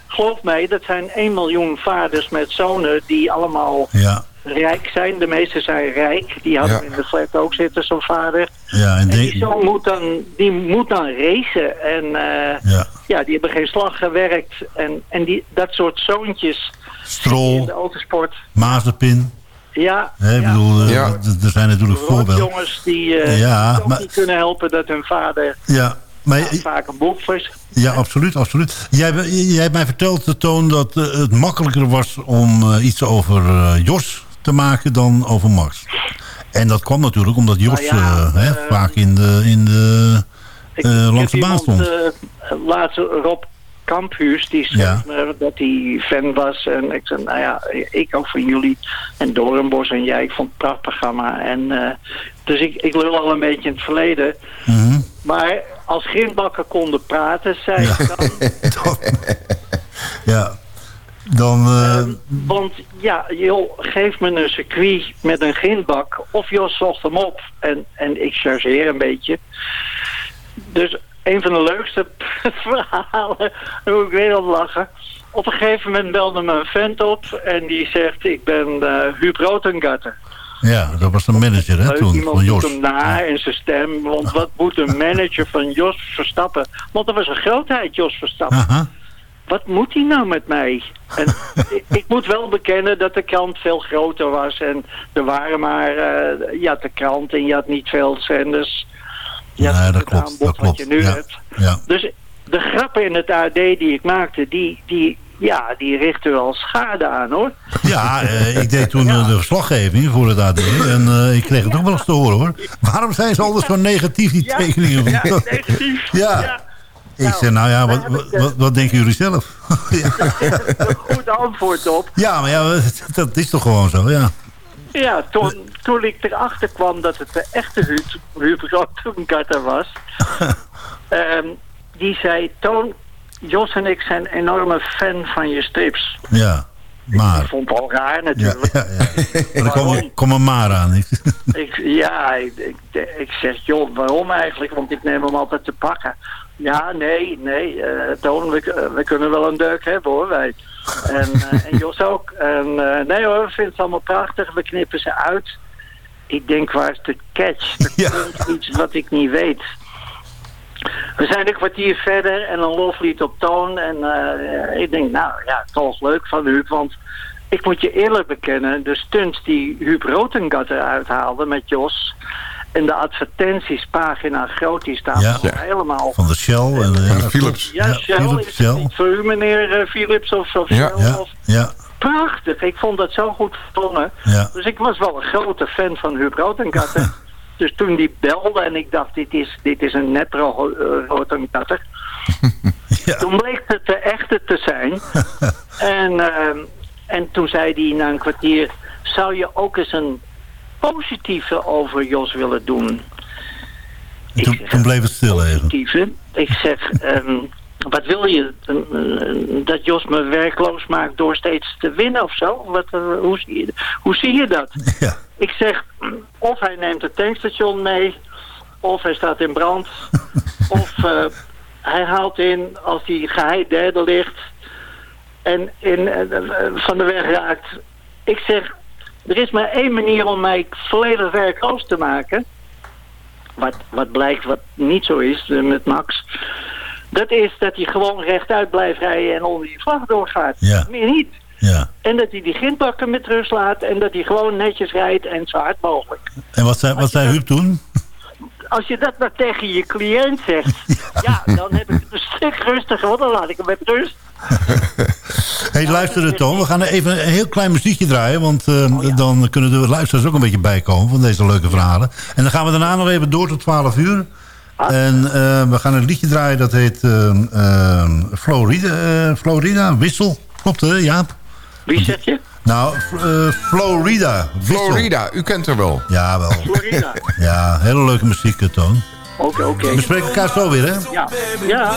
geloof mij, dat zijn 1 miljoen vaders met zonen die allemaal Ja, rijk zijn. De meeste zijn rijk, die hadden Ja. in de flat ook zitten, zo'n vader. ja, en die zoon moet dan, die moet dan racen en... eh, ja. ja, die hebben geen slag gewerkt. En, en die, dat soort zoontjes in de Strol, autosport. Mazepin. Ja, Hè, ik ja. bedoel, eh, Ja. er zijn natuurlijk voorbeelden. jongens die eh, Ja, maar- niet kunnen helpen dat hun vader Ja, maar, ja, vaak een boek is. ja, absoluut, absoluut. Jij, hebt- jij hebt mij verteld, de Toon, dat het makkelijker was om iets over Jos te maken dan over Max. En dat kwam natuurlijk omdat Jos Nou ja, eh, hè, eh, vaak in de, in de langs de baan stond. eh, laatst Rob Kamphuus, die schreef Ja. me dat hij fan was. En ik zei, nou ja, ik ook van jullie. En Doornbos en jij, ik vond het prachtig programma. En, dus ik, ik lul al een beetje in het verleden. Mhm. Maar als grindbakken konden praten, zei ik dan... ja, Dan, Want ja, joh, geef me een circuit met een grindbak. Of Jos zocht hem op. En, en ik chargeer een beetje. Dus een van de leukste verhalen, hoe ik weer het lachen. Op een gegeven moment belde me een vent op en die zegt, ik ben eh Huub Rotengatter. ja, dat was de manager hè, toen, iemand van Jos. hem na in zijn stem. Want wat moet een manager van Jos Verstappen? Want dat was een grootheid, Jos Verstappen. Aha. Wat moet hij nou met mij? En ik, moet wel bekennen dat de krant veel groter was. En er waren maar... eh, je had de krant en je had niet veel zenders. Je had Nee, niet dat het klopt, aanbod dat wat klopt. je nu Ja, hebt. ja. Dus de grappen in het AD die ik maakte, die, die, ja, die richten wel schade aan hoor. Ja, eh, ik deed toen de verslaggeving voor het AD. En eh, ik kreeg het ook wel eens te horen hoor. Waarom zijn ze altijd zo negatief, die Ja, tekeningen? ja, negatief. Ja. Ja. Ik zei, nou ja, wat, wat, wat, wat denken jullie zelf? Een goed antwoord op. ja, maar ja, dat is toch gewoon zo, ja. Ja, toen, toen ik erachter kwam dat het de echte Rotengatter was... ehm, die zei, Toon, Jos en ik zijn enorme fan van je strips. Ja, maar. Ik vond het al raar Ja, natuurlijk. ja, ja. Maar er kwam, kwam een maar aan. Ik, ja, ik, ik, ik zeg, joh, waarom eigenlijk? Want ik neem hem altijd te pakken. Ja, nee, nee, eh, Toon, we, we kunnen wel een deuk hebben hoor, wij. En, eh, en Jos ook. En, eh, nee hoor, we vinden het allemaal prachtig. We knippen ze uit. Ik denk, waar is de catch? Er Ja. komt iets wat ik niet weet. We zijn een kwartier verder en een loflied op toon. En eh, ik denk, nou ja, toch leuk van Huub. Want ik moet je eerlijk bekennen, de stunts die Huub Rotengatter uithaalde met Jos... en de advertentiespagina groot, die staan Ja. helemaal... Van de Shell. En, eh, Philips. Ja, Ja, Shell Philips, is Shell. voor u, meneer eh, Philips of, of Ja. Shell. Ja, ja, prachtig, ik vond dat zo goed vertongen. ja. Dus ik was wel een grote fan van Huub Rotengatter. dus toen die belde en ik dacht, dit is, dit is een net ro eh, Rotengatter. Ja. Toen bleek het de echte te zijn. en, ehm, en toen zei hij na een kwartier, zou je ook eens een positieve over Jos willen doen? En toen, toen bleef het stil even. positieve. Ik zeg, ehm, wat wil je? Eh, dat Jos me werkloos maakt door steeds te winnen of zo? Wat, eh, hoe, zie je, hoe zie je dat? Ja. Ik zeg, of hij neemt het tankstation mee, of hij staat in brand, of eh, hij haalt in als hij geheid derde ligt en in, eh, eh, van de weg raakt. Ik zeg, er is maar één manier om mij volledig werkloos te maken. Wat, wat blijkt wat niet zo is eh, met Max. Dat is dat hij gewoon rechtuit blijft rijden en onder die vlag doorgaat. Ja. Meer niet. Ja. En dat hij die grindbakken met rust laat en dat hij gewoon netjes rijdt en zo hard mogelijk. En wat zei, wat zei Huub toen? Als je dat maar tegen je cliënt zegt, ja, dan heb ik het een stuk rustiger, want dan laat ik hem met rust. Hey, luister Toon. We gaan even een heel klein muziekje draaien. Want eh, dan kunnen de luisteraars ook een beetje bijkomen van deze leuke verhalen. En dan gaan we daarna nog even door tot 12 uur. En eh, we gaan een liedje draaien dat heet eh, eh, Florida, eh, Florida, Wissel. Klopt hè, Jaap? Wie zeg je? Nou, eh, Florida. Wissel. Florida, u kent haar wel. Ja, wel. Florida. Ja, hele leuke muziek, Toon. Oké, oké. We spreken elkaar zo weer, hè? Ja, ja.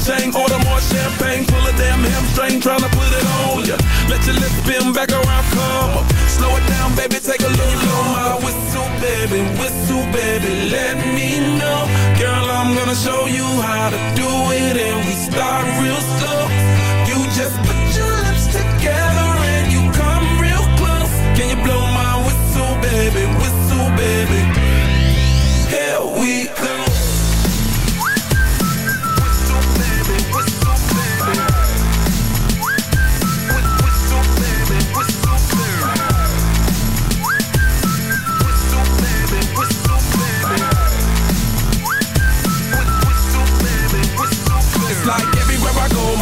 A order more champagne, pull a damn hamstring, tryna put it on ya. Let your lips spin back around, come up. Slow it down, baby, take a my whistle, baby, whistle, baby, let me know. Girl, I'm gonna show you how to do it, and we start real slow. You just put your lips together and you come real close. Can you blow my whistle, baby, whistle, baby? Here we go.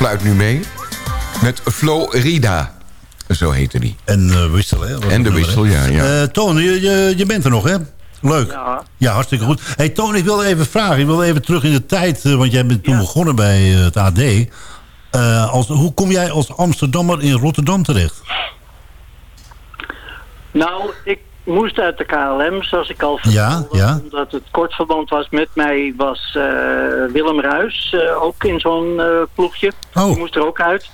Fluit nu mee. Met Florida. Zo heette die. En uh, wissel, hè? En de wissel, ja. ja. Eh, Toon, je, je, je bent er nog, hè? Leuk. Ja. hartstikke goed. hey, Toon, ik wil even vragen. Ik wil even terug in de tijd. eh, want jij bent toen begonnen bij het AD. Eh, als, hoe kom jij als Amsterdammer in Rotterdam terecht? Nou, ik moest uit de KLM, zoals ik al vertelde. Ja, ja. Omdat het kort verband was met mij, was eh, Willem Ruis eh, ook in zo'n eh, ploegje. Oh. Die moest er ook uit.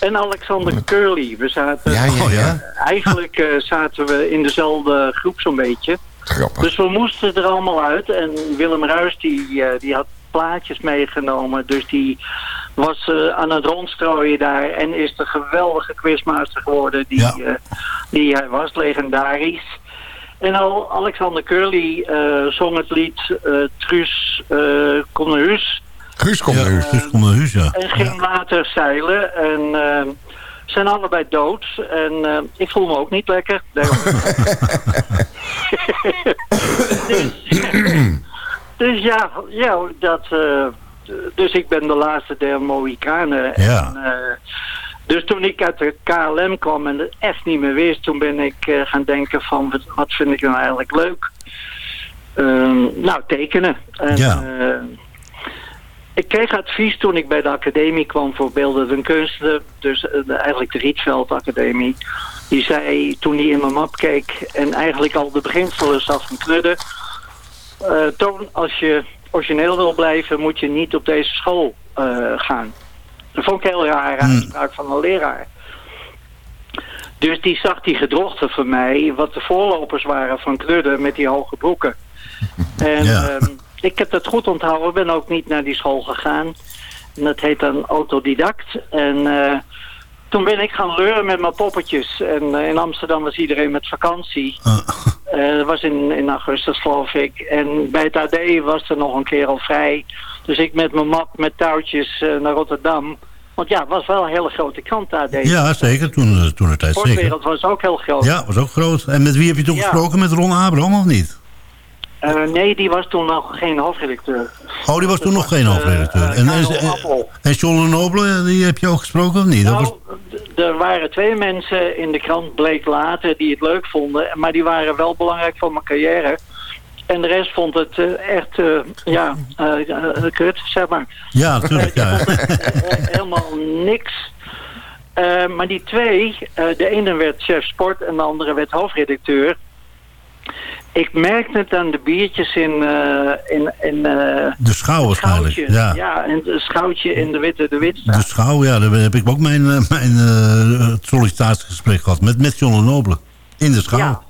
En Alexander Curly. We zaten, Ja, ja, ja. eh, eigenlijk eh, zaten we in dezelfde groep zo'n beetje. Grappig. Dus we moesten er allemaal uit. En Willem Ruis die, eh, die had plaatjes meegenomen. Dus die was eh, aan het rondstrooien daar. En is de geweldige quizmaster geworden die, Ja. eh, die hij was. Legendarisch. En al Alexander Curly eh, zong het lied Truus kom naar huis. Guus kom naar huis, ja. En ging later zeilen. En zijn allebei dood. En ik voel me ook niet lekker. Nee, dus, dus ja, ja dat, dus ik ben de laatste der Mohikanen. Ja. En, eh, dus toen ik uit de KLM kwam en het echt niet meer wist, toen ben ik eh, gaan denken van wat, vind ik nou eigenlijk leuk? Ehm, nou, tekenen. En, Ja. eh, ik kreeg advies toen ik bij de academie kwam voor beeldende kunsten. Dus eigenlijk de Rietveld Academie. Die zei toen hij in mijn map keek en eigenlijk al de beginselen zag van knudden. Toon, als je origineel wil blijven moet je niet op deze school eh, gaan. Dat vond ik heel rare uitspraak van een leraar. Dus die zag die gedrochten van mij, wat de voorlopers waren van knudden met die hoge broeken. En Ja. ehm, ik heb dat goed onthouden, ben ook niet naar die school gegaan. En dat heet dan autodidact. En eh, toen ben ik gaan leuren met mijn poppetjes. En eh, in Amsterdam was iedereen met vakantie. Eh, dat was in, in augustus geloof ik. En bij het AD was er nog een kerel vrij. Dus ik met mijn map met touwtjes eh, naar Rotterdam. Want ja, het was wel een hele grote krant AD. Ja, zeker. Toen, eh, toen het tijd zeker. Sportwereld was ook heel groot. Ja, was ook groot. En met wie heb je toen Ja. gesproken? Met Ron Abraham of niet? Eh, nee, die was toen nog geen hoofdredacteur. Oh, die was toen nog geen hoofdredacteur. eh, en, Karel en, John Lenoble, die heb je ook gesproken of niet? Was, Nou, d- er waren twee mensen in de krant, bleek later, die het leuk vonden. Maar die waren wel belangrijk voor mijn carrière. En de rest vond het eh, echt, eh, ja, eh eh, kut, zeg maar. ja, natuurlijk. Ja. Eh, helemaal niks. Eh, maar die twee, eh, de ene werd chef sport en de andere werd hoofdredacteur. Ik merkte het aan de biertjes in... eh, in, in eh, De schouw waarschijnlijk. Ja. ja, en het schoutje in de Witte de Wit De schouw, ja, daar heb ik ook mijn, eh, mijn eh, sollicitatiegesprek gehad. Met, met John Lenoble. In de schouw. Ja.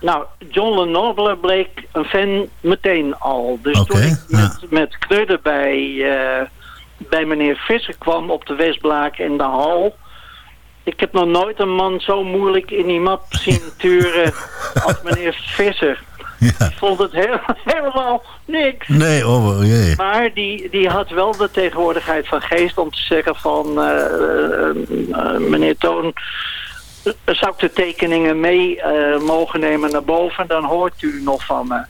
Nou, John Lenoble bleek een fan meteen al. Dus toen ik ja. met, met Knudden bij, bij meneer Visser kwam op de Westblaak in de hal... Ik heb nog nooit een man zo moeilijk in die map zien turen als meneer Visser. Ik vond het heel, helemaal niks. Nee, oh jee. Maar die, die had wel de tegenwoordigheid van geest om te zeggen van... eh, eh, eh, meneer Toon, zou ik de tekeningen mee mogen nemen naar boven? Dan hoort u nog van me.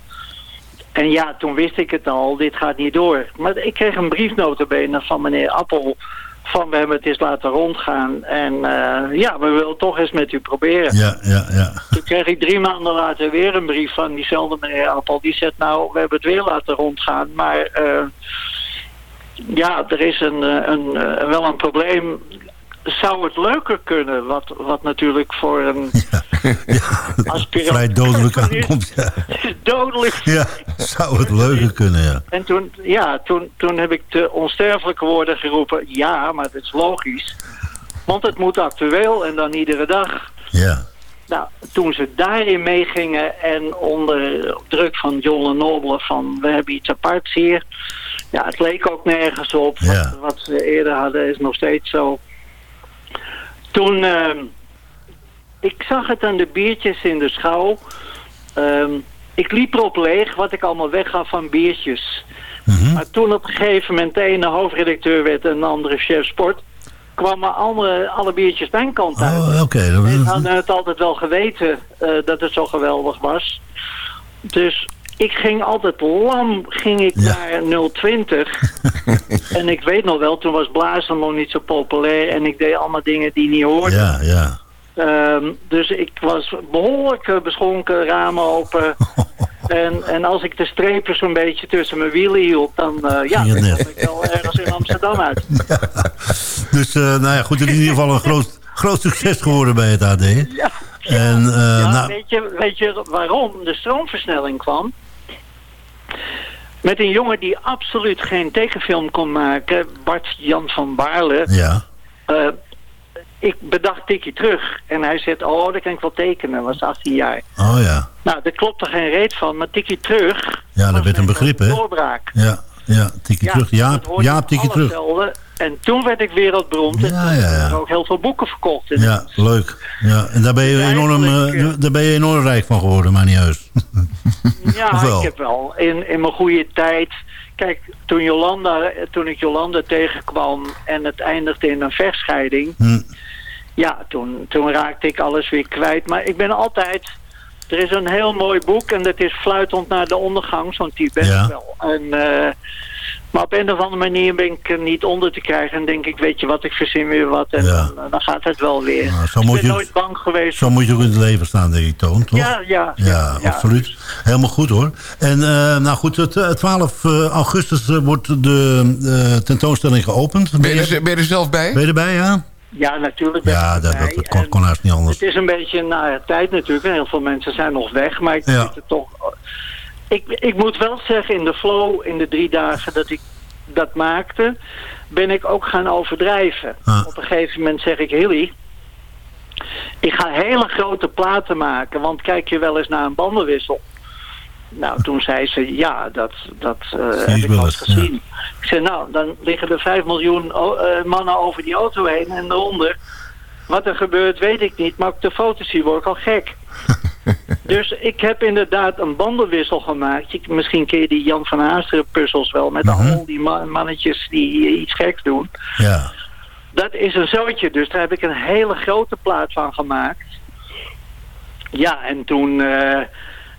En ja, toen wist ik het al, dit gaat niet door. Maar ik kreeg een briefnotenbenen van meneer Appel... van we hebben het eens laten rondgaan. En eh, ja, we willen toch eens met u proberen. Ja, ja, ja. Toen kreeg ik drie maanden later weer een brief van diezelfde meneer Appel. Die zegt, nou, we hebben het weer laten rondgaan. Maar eh, ja, er is een, eh, een, wel een probleem. Zou het leuker kunnen? Wat, wat natuurlijk voor een aspirant... Vrij dodelijk aankomt, ja. Dodelijk. Ja, zou het leuker kunnen, ja. En toen, ja, toen, toen heb ik de onsterfelijke woorden geroepen. Ja, maar dat is logisch. Want het moet actueel en dan iedere dag. Ja. Nou, toen ze daarin meegingen en onder druk van John Lenoble van we hebben iets aparts hier. Ja, het leek ook nergens op. Ja. Wat, wat ze eerder hadden is nog steeds zo. Toen, ehm, ik zag het aan de biertjes in de schouw. Ehm, ik liep erop leeg wat ik allemaal weggaf van biertjes. Maar toen op een gegeven moment de ene hoofdredacteur werd en de andere chef sport... kwamen alle, alle biertjes mijn kant uit. Oh, oké. dat- En hadden het altijd wel geweten eh, dat het zo geweldig was. Dus ik ging altijd lam ging ik naar 020. en ik weet nog wel, toen was blazen nog niet zo populair. En ik deed allemaal dingen die niet hoorden. Ja, ja. Ehm, dus ik was behoorlijk eh, beschonken, ramen open. en, en als ik de strepen zo'n beetje tussen mijn wielen hield, dan, eh ja, dan ik wel ergens in Amsterdam uit. Dus, eh, nou ja, goed, in ieder geval een groot, groot succes geworden bij het AD. Ja. En, eh, ja, nou, weet, je, weet je waarom de stroomversnelling kwam? Met een jongen die absoluut geen tekenfilm kon maken, Bart Jan van Baarle. ja. Eh, ik bedacht Tikkie terug. En hij zegt, oh, dat kan ik wel tekenen. was 18 jaar. Oh ja. Nou, daar klopt er geen reet van. Maar Tikkie terug, Ja, dat werd een begrip, hè? doorbraak. Ja, ja. Tikkie terug. dat Jaap, tikkie terug. velden. En toen werd ik wereldberoemd. en toen ja, ook heel veel boeken verkocht. En Ja, leuk. Ja, en daar ben je, enorm, eigenlijk, eh, daar ben je enorm rijk van geworden, maar niet heus. Ja, ik heb wel. In, in mijn goede tijd. Kijk, toen, Jolanda, toen ik Jolanda tegenkwam en het eindigde in een vechtscheiding. Hm. Ja, toen, toen raakte ik alles weer kwijt. Maar ik ben altijd... Er is een heel mooi boek en dat is Fluitend naar de ondergang, zo'n type ben Ja. ik wel. En, eh, maar op een of andere manier ben ik er niet onder te krijgen. En denk ik, weet je wat, ik verzin weer wat. En Ja. dan, dan gaat het wel weer. Nou, zo ik moet ben je- nooit bang geweest. Zo moet je ook in het leven staan, denk ik, Toon, toch? Ja, ja, Ja, ja, ja. absoluut. Helemaal goed, hoor. En eh, nou goed, het, eh, 12 eh, augustus eh, wordt de eh, tentoonstelling geopend. Ben je, er, ben je er zelf bij? Ben je erbij, ja? Ja, natuurlijk. ben Ja, dat, dat, dat kon, kon haast niet anders. Het is een beetje een nare tijd natuurlijk. En heel veel mensen zijn nog weg. Maar ik Ja. weet het toch... Ik, ik moet wel zeggen, in de flow, in de drie dagen dat ik dat maakte... ben ik ook gaan overdrijven. Ah. Op een gegeven moment zeg ik... Hilly, ik ga hele grote platen maken. Want kijk je wel eens naar een bandenwissel? Nou, toen zei ze, ja, dat, dat eh, heb ik eens gezien. Ik zei, nou, dan liggen er 5 miljoen o- eh, mannen over die auto heen en eronder. Wat er gebeurt, weet ik niet. Maar op de foto's zie word ik al gek. dus ik heb inderdaad een bandenwissel gemaakt. Misschien ken je die Jan van Haasteren puzzels wel. Met Mhm. al die ma- mannetjes die iets geks doen. Ja. Dat is een zootje. Dus daar heb ik een hele grote plaat van gemaakt. Ja, en toen... eh,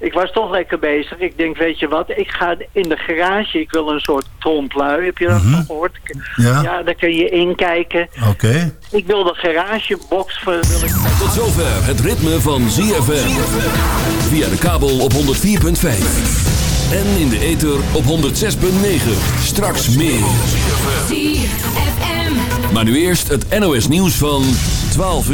ik was toch lekker bezig. Ik denk, weet je wat? Ik ga in de garage. Ik wil een soort tromplui. Heb je dat Mhm. gehoord? Ja. ja, daar kun je inkijken. Oké. Ik wil de garagebox... Voor, wil ik... Tot zover het ritme van ZFM. Via de kabel op 104.5. En in de ether op 106.9. Straks meer. Maar nu eerst het NOS nieuws van 12 uur.